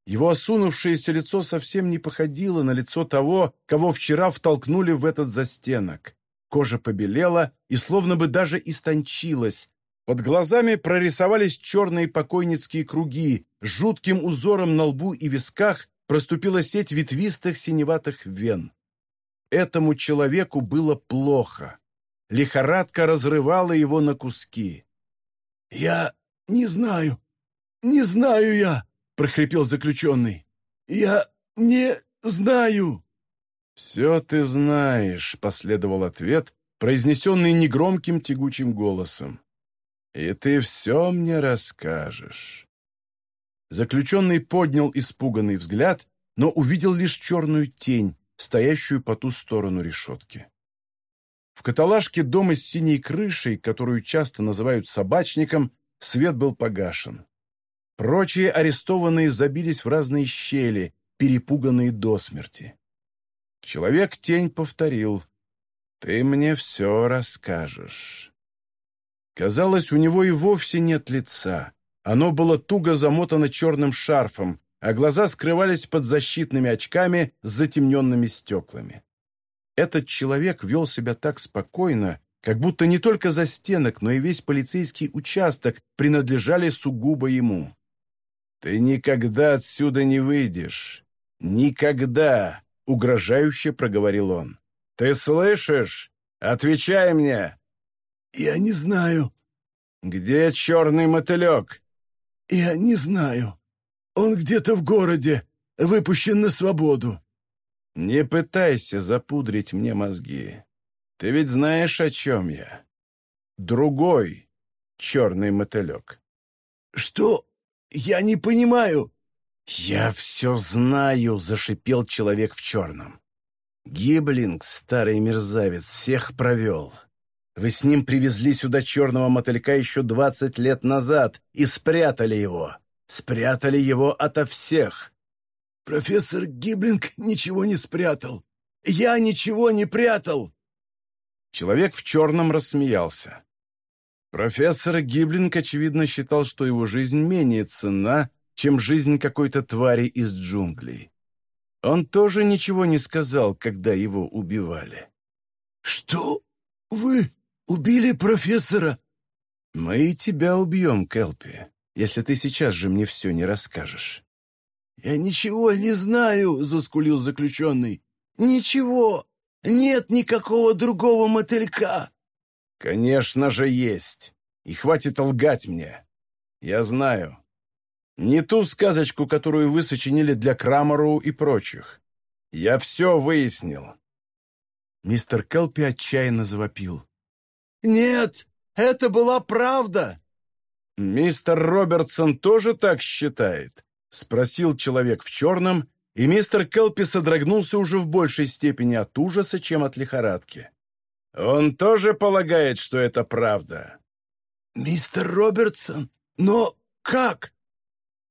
Его осунувшееся лицо совсем не походило на лицо того, кого вчера втолкнули в этот застенок. Кожа побелела и словно бы даже истончилась. Под глазами прорисовались черные покойницкие круги, жутким узором на лбу и висках проступила сеть ветвистых синеватых вен. Этому человеку было плохо. Лихорадка разрывала его на куски. «Я не знаю, не знаю я!» — прохрипел заключенный. «Я не знаю!» «Все ты знаешь», — последовал ответ, произнесенный негромким тягучим голосом. «И ты все мне расскажешь». Заключенный поднял испуганный взгляд, но увидел лишь черную тень, стоящую по ту сторону решетки. В каталажке дома с синей крышей, которую часто называют собачником, свет был погашен. Прочие арестованные забились в разные щели, перепуганные до смерти. Человек-тень повторил «Ты мне все расскажешь». Казалось, у него и вовсе нет лица. Оно было туго замотано черным шарфом, а глаза скрывались под защитными очками с затемненными стеклами. Этот человек вел себя так спокойно, как будто не только за стенок, но и весь полицейский участок принадлежали сугубо ему. «Ты никогда отсюда не выйдешь. Никогда!» — угрожающе проговорил он. «Ты слышишь? Отвечай мне!» «Я не знаю». «Где черный мотылек?» «Я не знаю. Он где-то в городе, выпущен на свободу». «Не пытайся запудрить мне мозги. Ты ведь знаешь, о чем я. Другой черный мотылек». «Что? Я не понимаю». «Я все знаю», — зашипел человек в черном. «Гиблинг, старый мерзавец, всех провел. Вы с ним привезли сюда черного мотылька еще двадцать лет назад и спрятали его. Спрятали его ото всех. «Профессор Гиблинг ничего не спрятал! Я ничего не прятал!» Человек в черном рассмеялся. Профессор Гиблинг, очевидно, считал, что его жизнь менее ценна, чем жизнь какой-то твари из джунглей. Он тоже ничего не сказал, когда его убивали. «Что? Вы убили профессора?» «Мы и тебя убьем, Келпи, если ты сейчас же мне все не расскажешь». «Я ничего не знаю», — заскулил заключенный. «Ничего! Нет никакого другого мотылька!» «Конечно же есть! И хватит лгать мне! Я знаю. Не ту сказочку, которую вы сочинили для Крамару и прочих. Я все выяснил. Мистер Келпи отчаянно завопил. «Нет, это была правда!» «Мистер Робертсон тоже так считает?» — спросил человек в черном, и мистер Келпи содрогнулся уже в большей степени от ужаса, чем от лихорадки. «Он тоже полагает, что это правда?» «Мистер Робертсон? Но как?»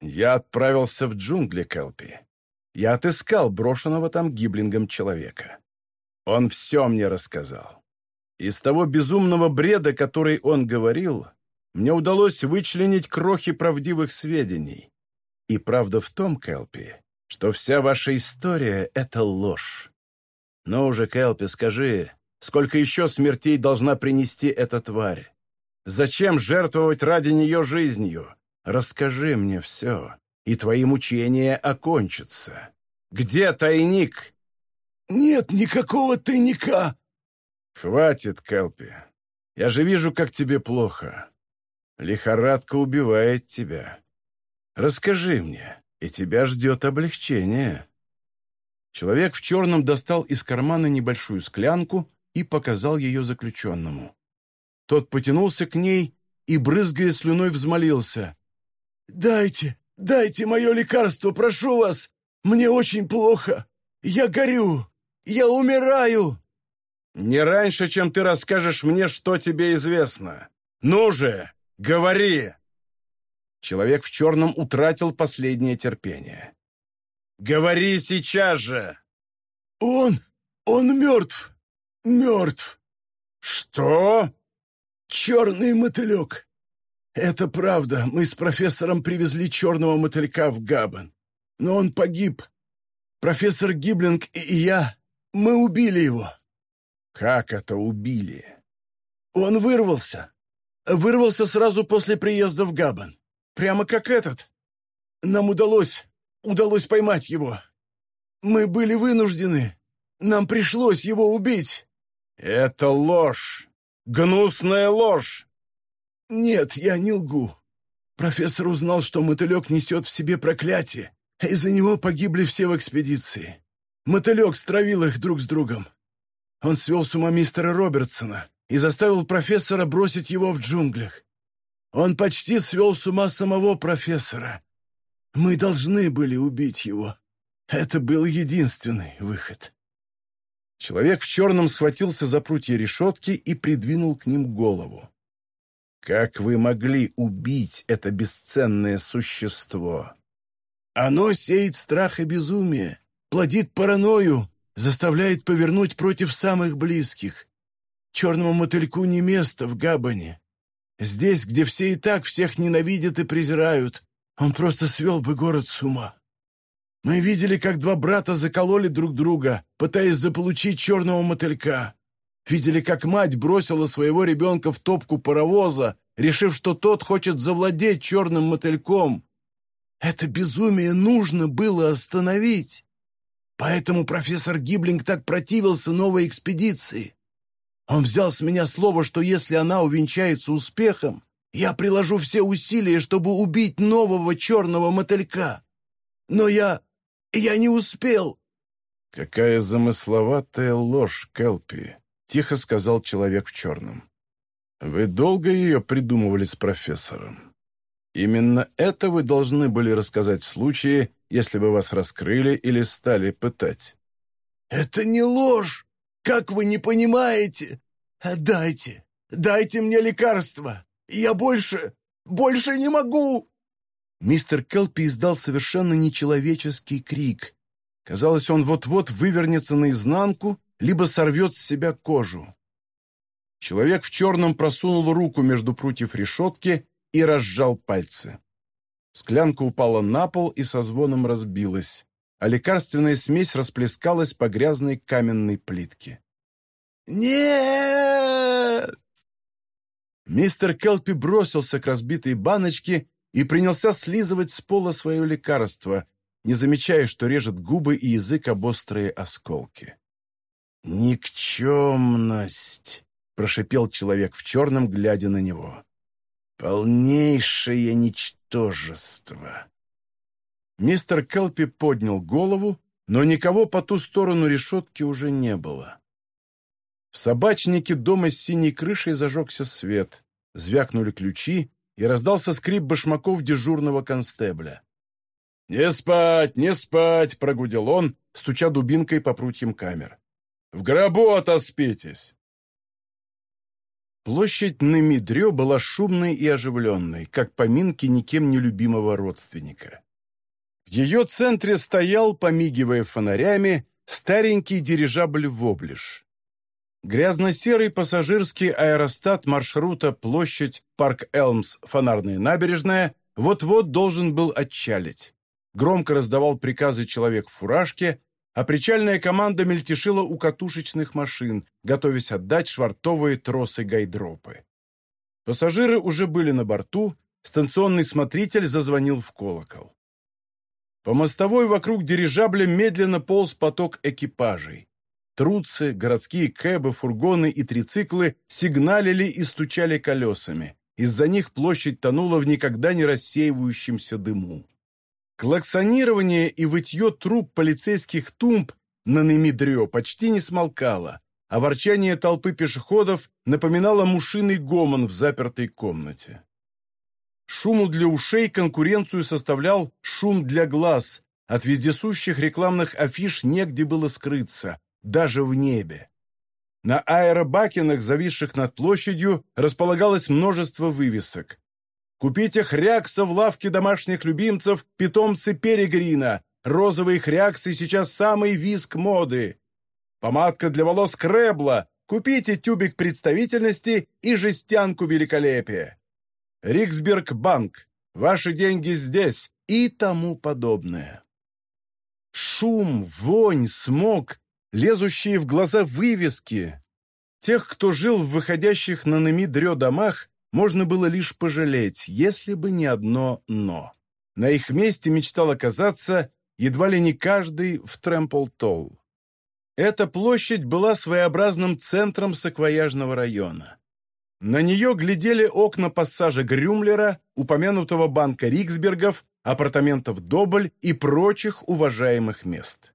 «Я отправился в джунгли, Келпи. Я отыскал брошенного там гиблингом человека. Он все мне рассказал. Из того безумного бреда, который он говорил, мне удалось вычленить крохи правдивых сведений. И правда в том, Келпи, что вся ваша история — это ложь. Ну уже, Келпи, скажи, сколько еще смертей должна принести эта тварь? Зачем жертвовать ради нее жизнью? Расскажи мне все, и твои мучения окончатся. Где тайник?» «Нет никакого тайника!» «Хватит, Келпи. Я же вижу, как тебе плохо. Лихорадка убивает тебя. Расскажи мне, и тебя ждет облегчение». Человек в черном достал из кармана небольшую склянку и показал ее заключенному. Тот потянулся к ней и, брызгая слюной, взмолился. «Дайте, дайте мое лекарство, прошу вас! Мне очень плохо! Я горю! Я умираю!» «Не раньше, чем ты расскажешь мне, что тебе известно. Ну же, говори!» Человек в черном утратил последнее терпение. «Говори сейчас же!» «Он... он мертв! Мертв!» «Что?» «Черный мотылек! Это правда, мы с профессором привезли черного мотылька в Габан. Но он погиб. Профессор Гиблинг и я, мы убили его». «Как это убили?» «Он вырвался. Вырвался сразу после приезда в Габан. Прямо как этот. Нам удалось, удалось поймать его. Мы были вынуждены. Нам пришлось его убить». «Это ложь! Гнусная ложь!» «Нет, я не лгу. Профессор узнал, что мотылек несет в себе проклятие. Из-за него погибли все в экспедиции. Мотылек стравил их друг с другом. Он свел с ума мистера Робертсона и заставил профессора бросить его в джунглях. Он почти свел с ума самого профессора. Мы должны были убить его. Это был единственный выход. Человек в черном схватился за прутья решетки и придвинул к ним голову. «Как вы могли убить это бесценное существо?» «Оно сеет страх и безумие, плодит паранойю, заставляет повернуть против самых близких. Черному мотыльку не место в Габане. Здесь, где все и так всех ненавидят и презирают, он просто свел бы город с ума. Мы видели, как два брата закололи друг друга, пытаясь заполучить черного мотылька. Видели, как мать бросила своего ребенка в топку паровоза, решив, что тот хочет завладеть черным мотыльком. Это безумие нужно было остановить. Поэтому профессор Гиблинг так противился новой экспедиции. Он взял с меня слово, что если она увенчается успехом, я приложу все усилия, чтобы убить нового черного мотылька. Но я... я не успел. «Какая замысловатая ложь, Келпи!» — тихо сказал человек в черном. «Вы долго ее придумывали с профессором? Именно это вы должны были рассказать в случае, если бы вас раскрыли или стали пытать». «Это не ложь! Как вы не понимаете? Дайте, дайте мне лекарство! Я больше, больше не могу!» Мистер Келпи издал совершенно нечеловеческий крик. Казалось, он вот-вот вывернется наизнанку либо сорвет с себя кожу. Человек в черном просунул руку между прутьев решетки и разжал пальцы. Склянка упала на пол и со звоном разбилась, а лекарственная смесь расплескалась по грязной каменной плитке. «Нет!» Мистер Келпи бросился к разбитой баночке и принялся слизывать с пола свое лекарство, не замечая, что режет губы и язык об острые осколки. «Никчемность!» — прошипел человек в черном, глядя на него. «Полнейшее ничтожество!» Мистер Келпи поднял голову но никого по ту сторону решетки уже не было. В собачнике дома с синей крышей зажегся свет, звякнули ключи, и раздался скрип башмаков дежурного констебля. «Не спать, не спать!» — прогудел он, стуча дубинкой по прутьям камер. «В гробу отоспитесь!» Площадь на Мидрё была шумной и оживленной, как поминки никем не любимого родственника. В ее центре стоял, помигивая фонарями, старенький дирижабль «Воблиш». Грязно-серый пассажирский аэростат маршрута площадь Парк Элмс, фонарная набережная, вот-вот должен был отчалить. Громко раздавал приказы человек в фуражке, а причальная команда мельтешила у катушечных машин, готовясь отдать швартовые тросы-гайдропы. Пассажиры уже были на борту, станционный смотритель зазвонил в колокол. По мостовой вокруг дирижабля медленно полз поток экипажей. Труцы, городские кэбы, фургоны и трициклы сигналили и стучали колесами. Из-за них площадь тонула в никогда не рассеивающемся дыму. Клаксонирование и вытье труб полицейских тумб на Немидрё почти не смолкало, а ворчание толпы пешеходов напоминало мушиный гомон в запертой комнате. Шуму для ушей конкуренцию составлял шум для глаз. От вездесущих рекламных афиш негде было скрыться, даже в небе. На аэробакенах, зависших над площадью, располагалось множество вывесок. Купите хрякса в лавке домашних любимцев питомцы Перегрина. Розовые хряксы сейчас самый виск моды. Помадка для волос Кребла. Купите тюбик представительности и жестянку великолепия. Риксберг банк. Ваши деньги здесь и тому подобное. Шум, вонь, смог, лезущие в глаза вывески. Тех, кто жил в выходящих на Немидрё домах, можно было лишь пожалеть, если бы не одно «но». На их месте мечтал оказаться едва ли не каждый в Трэмпл-Толл. Эта площадь была своеобразным центром саквояжного района. На нее глядели окна пассажа Грюмлера, упомянутого банка Риксбергов, апартаментов Добль и прочих уважаемых мест.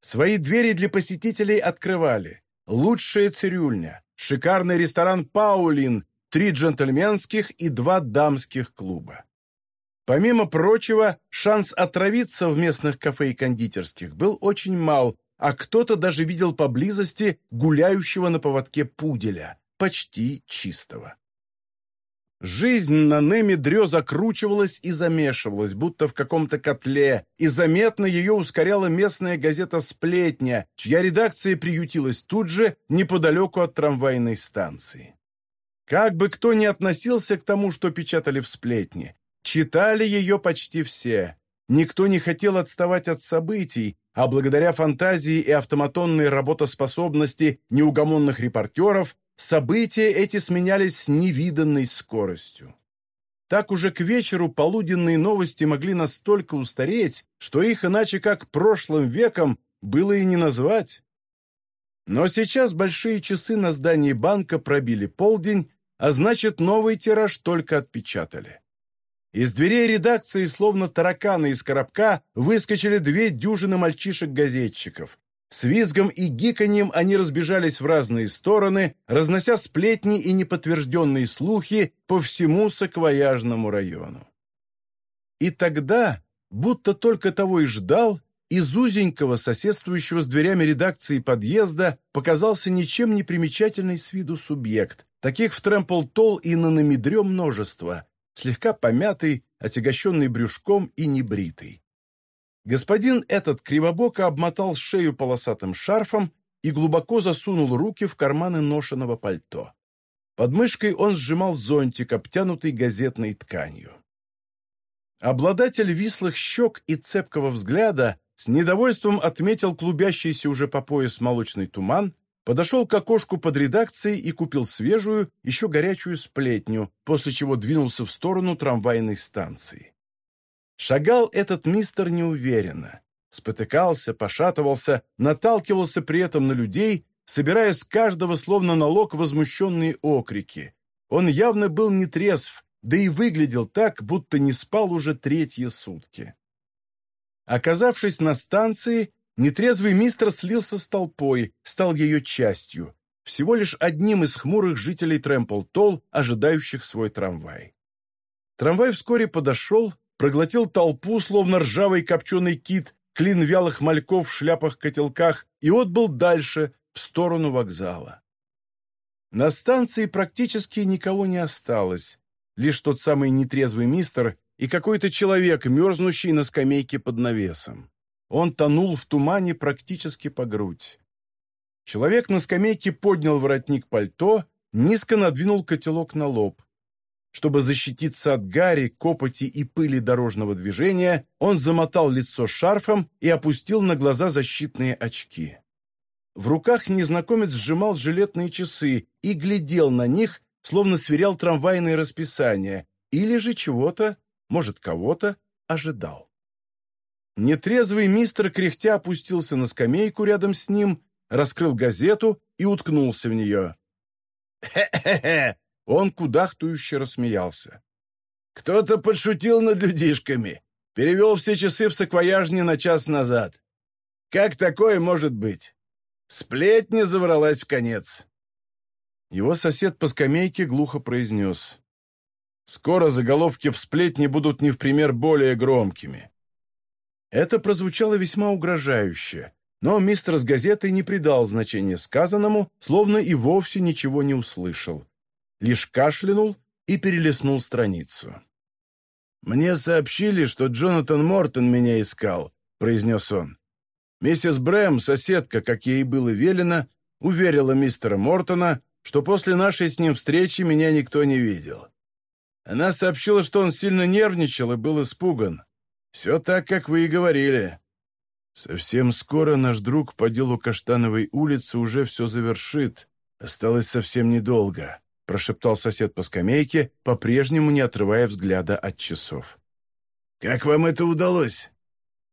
Свои двери для посетителей открывали лучшая цирюльня, шикарный ресторан «Паулин» три джентльменских и два дамских клуба. Помимо прочего, шанс отравиться в местных кафе и кондитерских был очень мал, а кто-то даже видел поблизости гуляющего на поводке пуделя, почти чистого. Жизнь на Неме Дрё закручивалась и замешивалась, будто в каком-то котле, и заметно ее ускоряла местная газета «Сплетня», чья редакция приютилась тут же, неподалеку от трамвайной станции. Как бы кто ни относился к тому, что печатали в сплетне, читали ее почти все. Никто не хотел отставать от событий, а благодаря фантазии и автоматонной работоспособности неугомонных репортеров события эти сменялись с невиданной скоростью. Так уже к вечеру полуденные новости могли настолько устареть, что их иначе как прошлым веком было и не назвать. Но сейчас большие часы на здании банка пробили полдень, а значит, новый тираж только отпечатали. Из дверей редакции, словно тараканы из коробка, выскочили две дюжины мальчишек-газетчиков. С визгом и гиканьем они разбежались в разные стороны, разнося сплетни и неподтвержденные слухи по всему саквояжному району. И тогда, будто только того и ждал, из узенького, соседствующего с дверями редакции подъезда, показался ничем не примечательный с виду субъект, Таких в Трэмпл-Толл и на Намедре множество, слегка помятый, отягощенный брюшком и небритый. Господин этот кривобоко обмотал шею полосатым шарфом и глубоко засунул руки в карманы ношеного пальто. Под мышкой он сжимал зонтик, обтянутый газетной тканью. Обладатель вислых щек и цепкого взгляда с недовольством отметил клубящийся уже по пояс молочный туман, подошел к окошку под редакцией и купил свежую, еще горячую сплетню, после чего двинулся в сторону трамвайной станции. Шагал этот мистер неуверенно. Спотыкался, пошатывался, наталкивался при этом на людей, собирая с каждого словно налог возмущенные окрики. Он явно был нетрезв, да и выглядел так, будто не спал уже третьи сутки. Оказавшись на станции, Нетрезвый мистер слился с толпой, стал ее частью, всего лишь одним из хмурых жителей Трэмпл-Толл, ожидающих свой трамвай. Трамвай вскоре подошел, проглотил толпу, словно ржавый копченый кит, клин вялых мальков в шляпах-котелках и отбыл дальше, в сторону вокзала. На станции практически никого не осталось, лишь тот самый нетрезвый мистер и какой-то человек, мерзнущий на скамейке под навесом. Он тонул в тумане практически по грудь. Человек на скамейке поднял воротник пальто, низко надвинул котелок на лоб. Чтобы защититься от гари, копоти и пыли дорожного движения, он замотал лицо шарфом и опустил на глаза защитные очки. В руках незнакомец сжимал жилетные часы и глядел на них, словно сверял трамвайное расписание, или же чего-то, может, кого-то, ожидал. Нетрезвый мистер кряхтя опустился на скамейку рядом с ним, раскрыл газету и уткнулся в нее. «Хе-хе-хе!» Он кудахтующе рассмеялся. «Кто-то подшутил над людишками, перевел все часы в саквояжни на час назад. Как такое может быть? Сплетня завралась в конец. Его сосед по скамейке глухо произнес. «Скоро заголовки в сплетне будут не в пример более громкими». Это прозвучало весьма угрожающе, но мистер с газетой не придал значения сказанному, словно и вовсе ничего не услышал. Лишь кашлянул и перелистнул страницу. «Мне сообщили, что Джонатан Мортон меня искал», — произнес он. Миссис Брэм, соседка, как ей было велено, уверила мистера Мортона, что после нашей с ним встречи меня никто не видел. Она сообщила, что он сильно нервничал и был испуган. Все так, как вы и говорили. Совсем скоро наш друг по делу Каштановой улицы уже все завершит. Осталось совсем недолго, прошептал сосед по скамейке, по-прежнему не отрывая взгляда от часов. «Как вам это удалось?»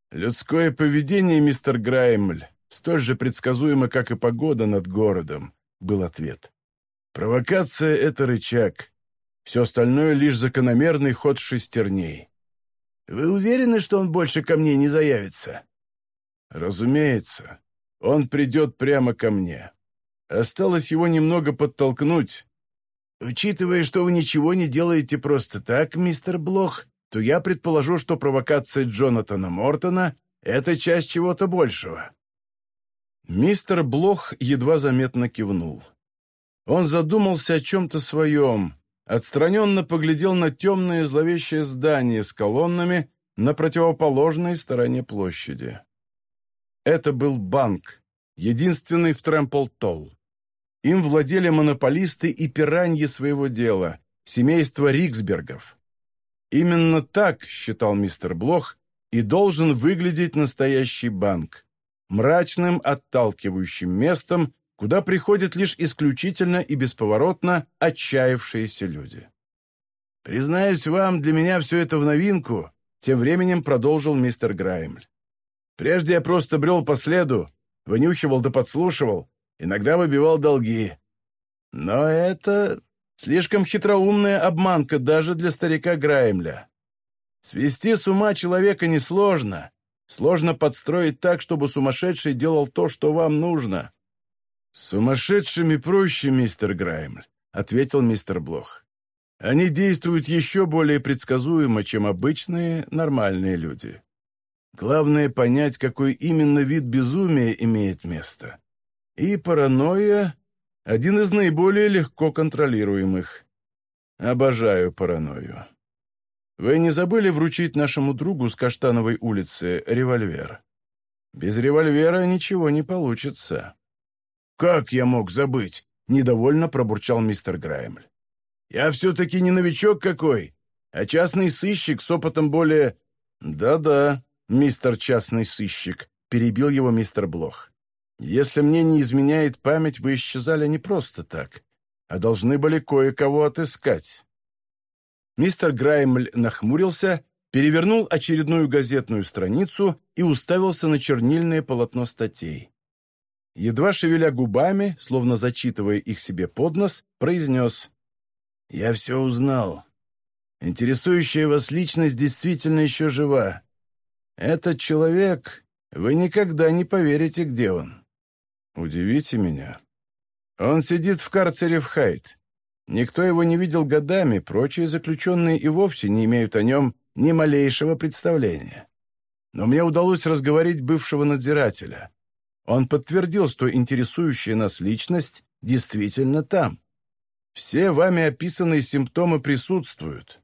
«Людское поведение, мистер Граймль, столь же предсказуемо, как и погода над городом», — был ответ. «Провокация — это рычаг. Все остальное — лишь закономерный ход шестерней». «Вы уверены, что он больше ко мне не заявится?» «Разумеется. Он придет прямо ко мне. Осталось его немного подтолкнуть». «Учитывая, что вы ничего не делаете просто так, мистер Блох, то я предположу, что провокация Джонатана Мортона — это часть чего-то большего». Мистер Блох едва заметно кивнул. Он задумался о чем-то своем, отстраненно поглядел на темное зловещее здание с колоннами на противоположной стороне площади. Это был банк, единственный в Трэмпл-Толл. Им владели монополисты и пираньи своего дела, семейство Риксбергов. Именно так, считал мистер Блох, и должен выглядеть настоящий банк. Мрачным, отталкивающим местом, куда приходят лишь исключительно и бесповоротно отчаявшиеся люди. «Признаюсь вам, для меня все это в новинку», — тем временем продолжил мистер Граймль. «Прежде я просто брел по следу, вынюхивал да подслушивал, иногда выбивал долги. Но это Слишком хитроумная обманка даже для старика Граймля. Свести с ума человека несложно. Сложно подстроить так, чтобы сумасшедший делал то, что вам нужно. «Сумасшедшими проще, мистер Граймль», — ответил мистер Блох. «Они действуют еще более предсказуемо, чем обычные нормальные люди. Главное — понять, какой именно вид безумия имеет место. И паранойя один из наиболее легко контролируемых. Обожаю паранойю. Вы не забыли вручить нашему другу с Каштановой улицы револьвер? Без револьвера ничего не получится. «Как я мог забыть?» — недовольно пробурчал мистер Граймль. «Я все-таки не новичок какой, а частный сыщик с опытом более...» «Да-да, мистер частный сыщик», — перебил его мистер Блох. Если мне не изменяет память, вы исчезали не просто так, а должны были кое-кого отыскать». Мистер Граймль нахмурился, перевернул очередную газетную страницу и уставился на чернильное полотно статей. Едва шевеля губами, словно зачитывая их себе под нос, произнес «Я все узнал. Интересующая вас личность действительно еще жива. Этот человек Вы никогда не поверите, где он. Удивите меня. Он сидит в карцере в Хайт. Никто его не видел годами, прочие заключенные и вовсе не имеют о нем ни малейшего представления. Но мне удалось разговорить бывшего надзирателя. Он подтвердил, что интересующая нас личность действительно там. Все вами описанные симптомы присутствуют.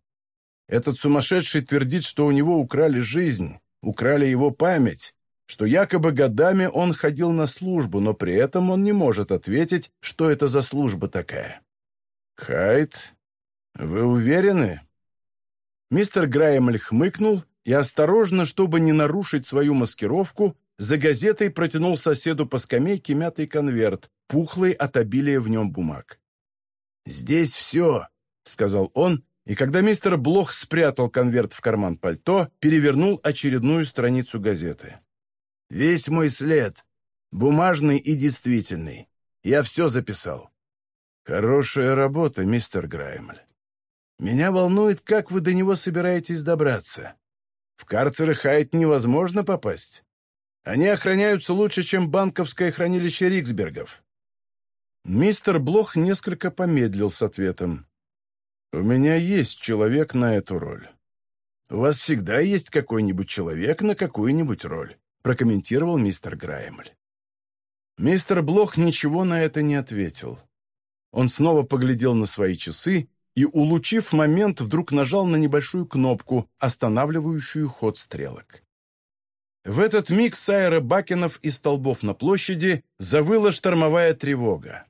Этот сумасшедший твердит, что у него украли жизнь, украли его память, что якобы годами он ходил на службу, но при этом он не может ответить, что это за служба такая. «Хайт, вы уверены?» Мистер Граймель хмыкнул и осторожно, чтобы не нарушить свою маскировку, за газетой протянул соседу по скамейке мятый конверт, пухлый от обилия в нем бумаг. «Здесь все», — сказал он, и когда мистер Блох спрятал конверт в карман пальто, перевернул очередную страницу газеты. «Весь мой след, бумажный и действительный. Я все записал». «Хорошая работа, мистер Граймель. Меня волнует, как вы до него собираетесь добраться. В карцеры Хайт невозможно попасть. Они охраняются лучше, чем банковское хранилище Риксбергов». Мистер Блох несколько помедлил с ответом. «У меня есть человек на эту роль». «У вас всегда есть какой-нибудь человек на какую-нибудь роль», прокомментировал мистер Граймель. Мистер Блох ничего на это не ответил. Он снова поглядел на свои часы и, улучив момент, вдруг нажал на небольшую кнопку, останавливающую ход стрелок. В этот миг с аэробакенов и столбов на площади завыла штормовая тревога.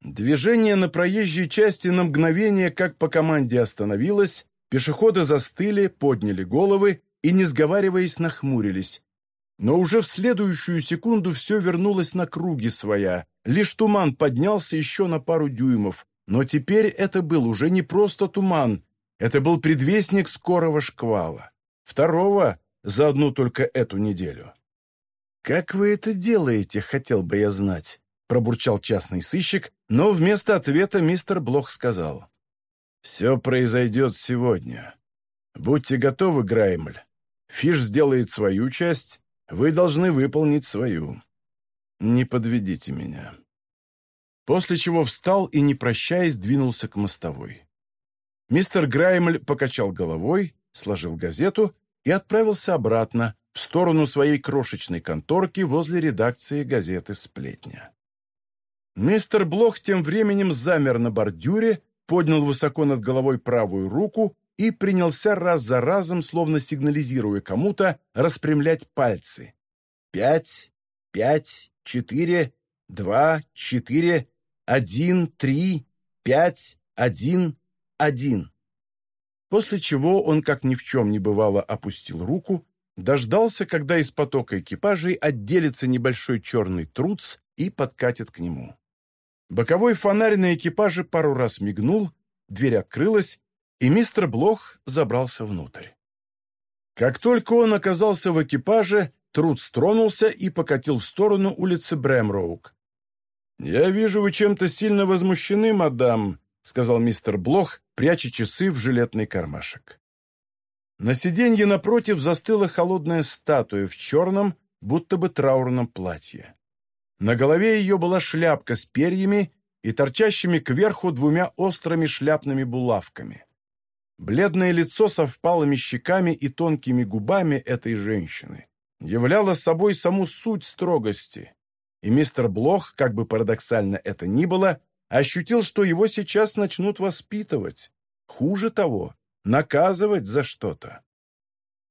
Движение на проезжей части на мгновение, как по команде, остановилось, пешеходы застыли, подняли головы и, не сговариваясь, нахмурились. Но уже в следующую секунду все вернулось на круги своя, лишь туман поднялся еще на пару дюймов, но теперь это был уже не просто туман, это был предвестник скорого шквала. Второго за одну только эту неделю. «Как вы это делаете, хотел бы я знать», — пробурчал частный сыщик, но вместо ответа мистер Блох сказал. «Все произойдет сегодня. Будьте готовы, Граймель. Фиш сделает свою часть, вы должны выполнить свою. Не подведите меня» после чего встал и, не прощаясь, двинулся к мостовой. Мистер Граймель покачал головой, сложил газету и отправился обратно, в сторону своей крошечной конторки возле редакции газеты «Сплетня». Мистер Блох тем временем замер на бордюре, поднял высоко над головой правую руку и принялся раз за разом, словно сигнализируя кому-то, распрямлять пальцы. «Пять, пять, четыре, два, четыре, один, три, пять, один, один. После чего он, как ни в чем не бывало, опустил руку, дождался, когда из потока экипажей отделится небольшой черный труц и подкатит к нему. Боковой фонарь на экипаже пару раз мигнул, дверь открылась, и мистер Блох забрался внутрь. Как только он оказался в экипаже, Труц тронулся и покатил в сторону улицы Брэмроук. «Я вижу, вы чем-то сильно возмущены, мадам», — сказал мистер Блох, пряча часы в жилетный кармашек. На сиденье напротив застыла холодная статуя в черном, будто бы траурном платье. На голове ее была шляпка с перьями и торчащими кверху двумя острыми шляпными булавками. Бледное лицо со впалыми щеками и тонкими губами этой женщины являло собой саму суть строгости, и мистер Блох, как бы парадоксально это ни было, ощутил, что его сейчас начнут воспитывать. Хуже того, наказывать за что-то.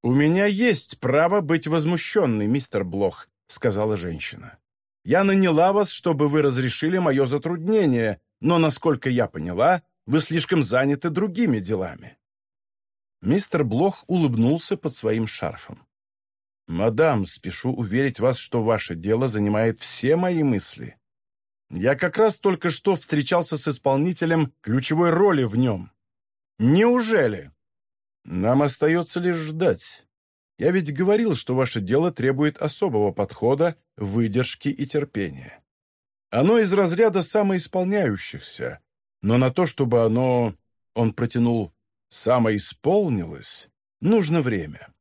«У меня есть право быть возмущенной, мистер Блох», — сказала женщина. «Я наняла вас, чтобы вы разрешили мое затруднение, но, насколько я поняла, вы слишком заняты другими делами». Мистер Блох улыбнулся под своим шарфом. «Мадам, спешу уверить вас, что ваше дело занимает все мои мысли. Я как раз только что встречался с исполнителем ключевой роли в нем. Неужели? Нам остается лишь ждать. Я ведь говорил, что ваше дело требует особого подхода, выдержки и терпения. Оно из разряда самоисполняющихся, но на то, чтобы оно, он протянул, самоисполнилось, нужно время.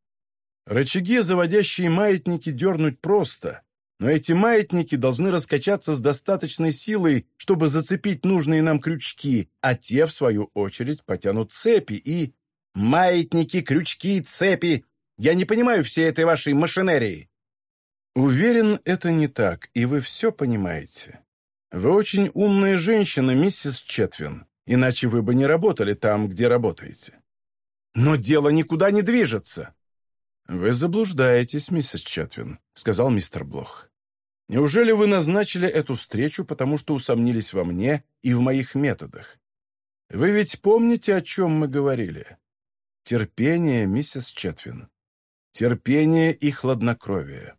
Рычаги, заводящие маятники, дернуть просто, но эти маятники должны раскачаться с достаточной силой, чтобы зацепить нужные нам крючки, а те, в свою очередь, потянут цепи и... Маятники, крючки, цепи! Я не понимаю всей этой вашей машинерии!» «Уверен, это не так, и вы все понимаете. Вы очень умная женщина, миссис Четвин, иначе вы бы не работали там, где работаете». «Но дело никуда не движется!» «Вы заблуждаетесь, миссис Четвин», — сказал мистер Блох. «Неужели вы назначили эту встречу, потому что усомнились во мне и в моих методах? Вы ведь помните, о чем мы говорили? Терпение, миссис Четвин. Терпение и хладнокровие.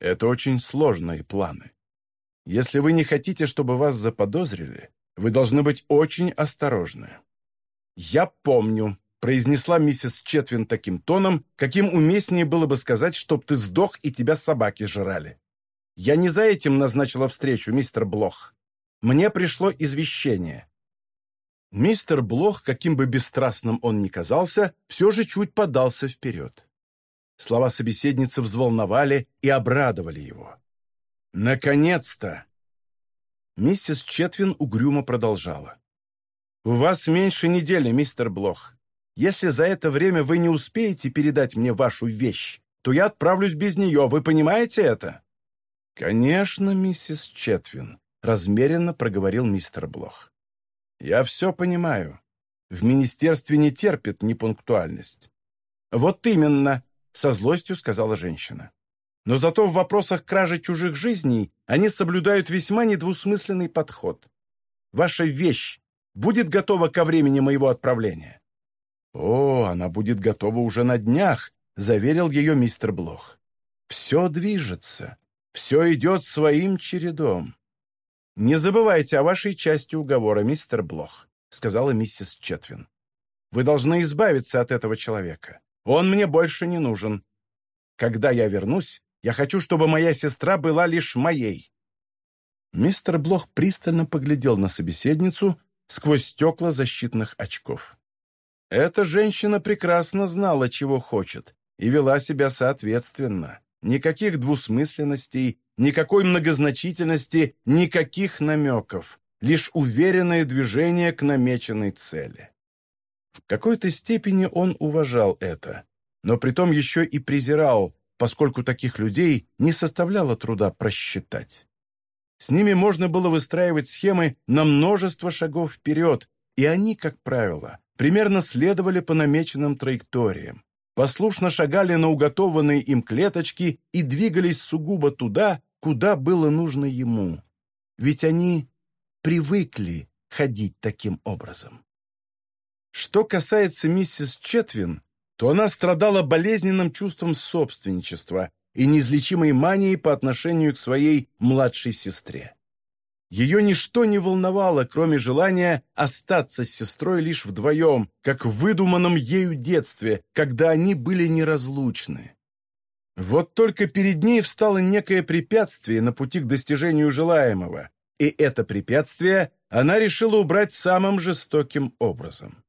Это очень сложные планы. Если вы не хотите, чтобы вас заподозрили, вы должны быть очень осторожны. Я помню, произнесла миссис Четвин таким тоном, каким уместнее было бы сказать, чтоб ты сдох и тебя собаки жрали. Я не за этим назначила встречу, мистер Блох. Мне пришло извещение. Мистер Блох, каким бы бесстрастным он ни казался, все же чуть подался вперед. Слова собеседницы взволновали и обрадовали его. «Наконец-то!» Миссис Четвин угрюмо продолжала. «У вас меньше недели, мистер Блох. Если за это время вы не успеете передать мне вашу вещь, то я отправлюсь без нее, вы понимаете это?» «Конечно, миссис Четвин», — размеренно проговорил мистер Блох. Я все понимаю. В министерстве не терпит непунктуальность. Вот именно, со злостью сказала женщина. Но зато в вопросах кражи чужих жизней они соблюдают весьма недвусмысленный подход. Ваша вещь будет готова ко времени моего отправления. О, она будет готова уже на днях, заверил ее мистер Блох. Все движется, все идет своим чередом. «Не забывайте о вашей части уговора, мистер Блох», — сказала миссис Четвин. «Вы должны избавиться от этого человека. Он мне больше не нужен. Когда я вернусь, я хочу, чтобы моя сестра была лишь моей». Мистер Блох пристально поглядел на собеседницу сквозь стекла защитных очков. Эта женщина прекрасно знала, чего хочет, и вела себя соответственно. Никаких двусмысленностей, никакой многозначительности, никаких намеков, лишь уверенное движение к намеченной цели. В какой-то степени он уважал это, но притом еще и презирал, поскольку таких людей не составляло труда просчитать. С ними можно было выстраивать схемы на множество шагов вперед, и они, как правило, примерно следовали по намеченным траекториям, послушно шагали на уготованные им клеточки и двигались сугубо туда, куда было нужно ему. Ведь они привыкли ходить таким образом. Что касается миссис Четвин, то она страдала болезненным чувством собственничества и неизлечимой манией по отношению к своей младшей сестре. Ее ничто не волновало, кроме желания остаться с сестрой лишь вдвоем, как в выдуманном ею детстве, когда они были неразлучны. Вот только перед ней встало некое препятствие на пути к достижению желаемого, и это препятствие она решила убрать самым жестоким образом.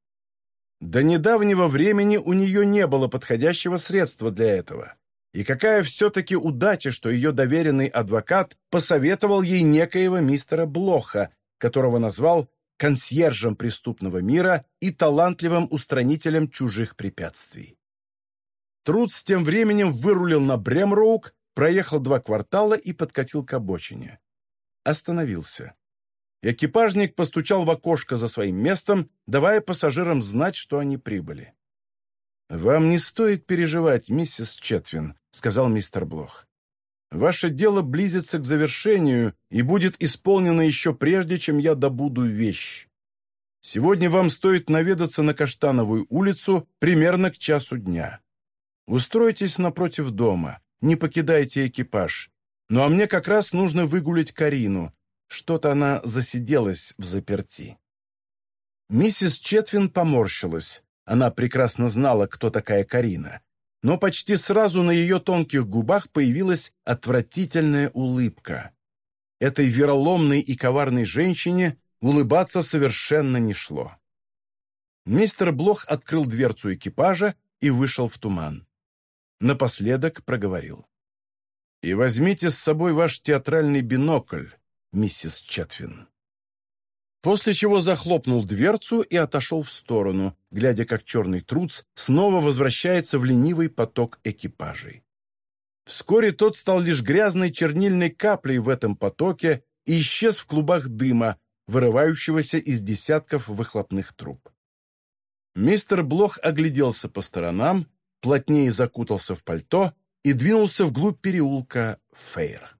До недавнего времени у нее не было подходящего средства для этого. И какая все-таки удача, что ее доверенный адвокат посоветовал ей некоего мистера Блоха, которого назвал консьержем преступного мира и талантливым устранителем чужих препятствий. Труд с тем временем вырулил на Бремроук, проехал два квартала и подкатил к обочине. Остановился. Экипажник постучал в окошко за своим местом, давая пассажирам знать, что они прибыли. «Вам не стоит переживать, миссис Четвин», — сказал мистер Блох. «Ваше дело близится к завершению и будет исполнено еще прежде, чем я добуду вещь. Сегодня вам стоит наведаться на Каштановую улицу примерно к часу дня. Устройтесь напротив дома, не покидайте экипаж. Ну а мне как раз нужно выгулить Карину. Что-то она засиделась в заперти». Миссис Четвин поморщилась. Она прекрасно знала, кто такая Карина. Но почти сразу на ее тонких губах появилась отвратительная улыбка. Этой вероломной и коварной женщине улыбаться совершенно не шло. Мистер Блох открыл дверцу экипажа и вышел в туман. напоследок проговорил. «И возьмите с собой ваш театральный бинокль, миссис Четвин». После чего захлопнул дверцу и отошел в сторону, глядя, как черный труц снова возвращается в ленивый поток экипажей. Вскоре тот стал лишь грязной чернильной каплей в этом потоке и исчез в клубах дыма, вырывающегося из десятков выхлопных труб. Мистер Блох огляделся по сторонам, плотнее закутался в пальто и двинулся вглубь переулка Фейр.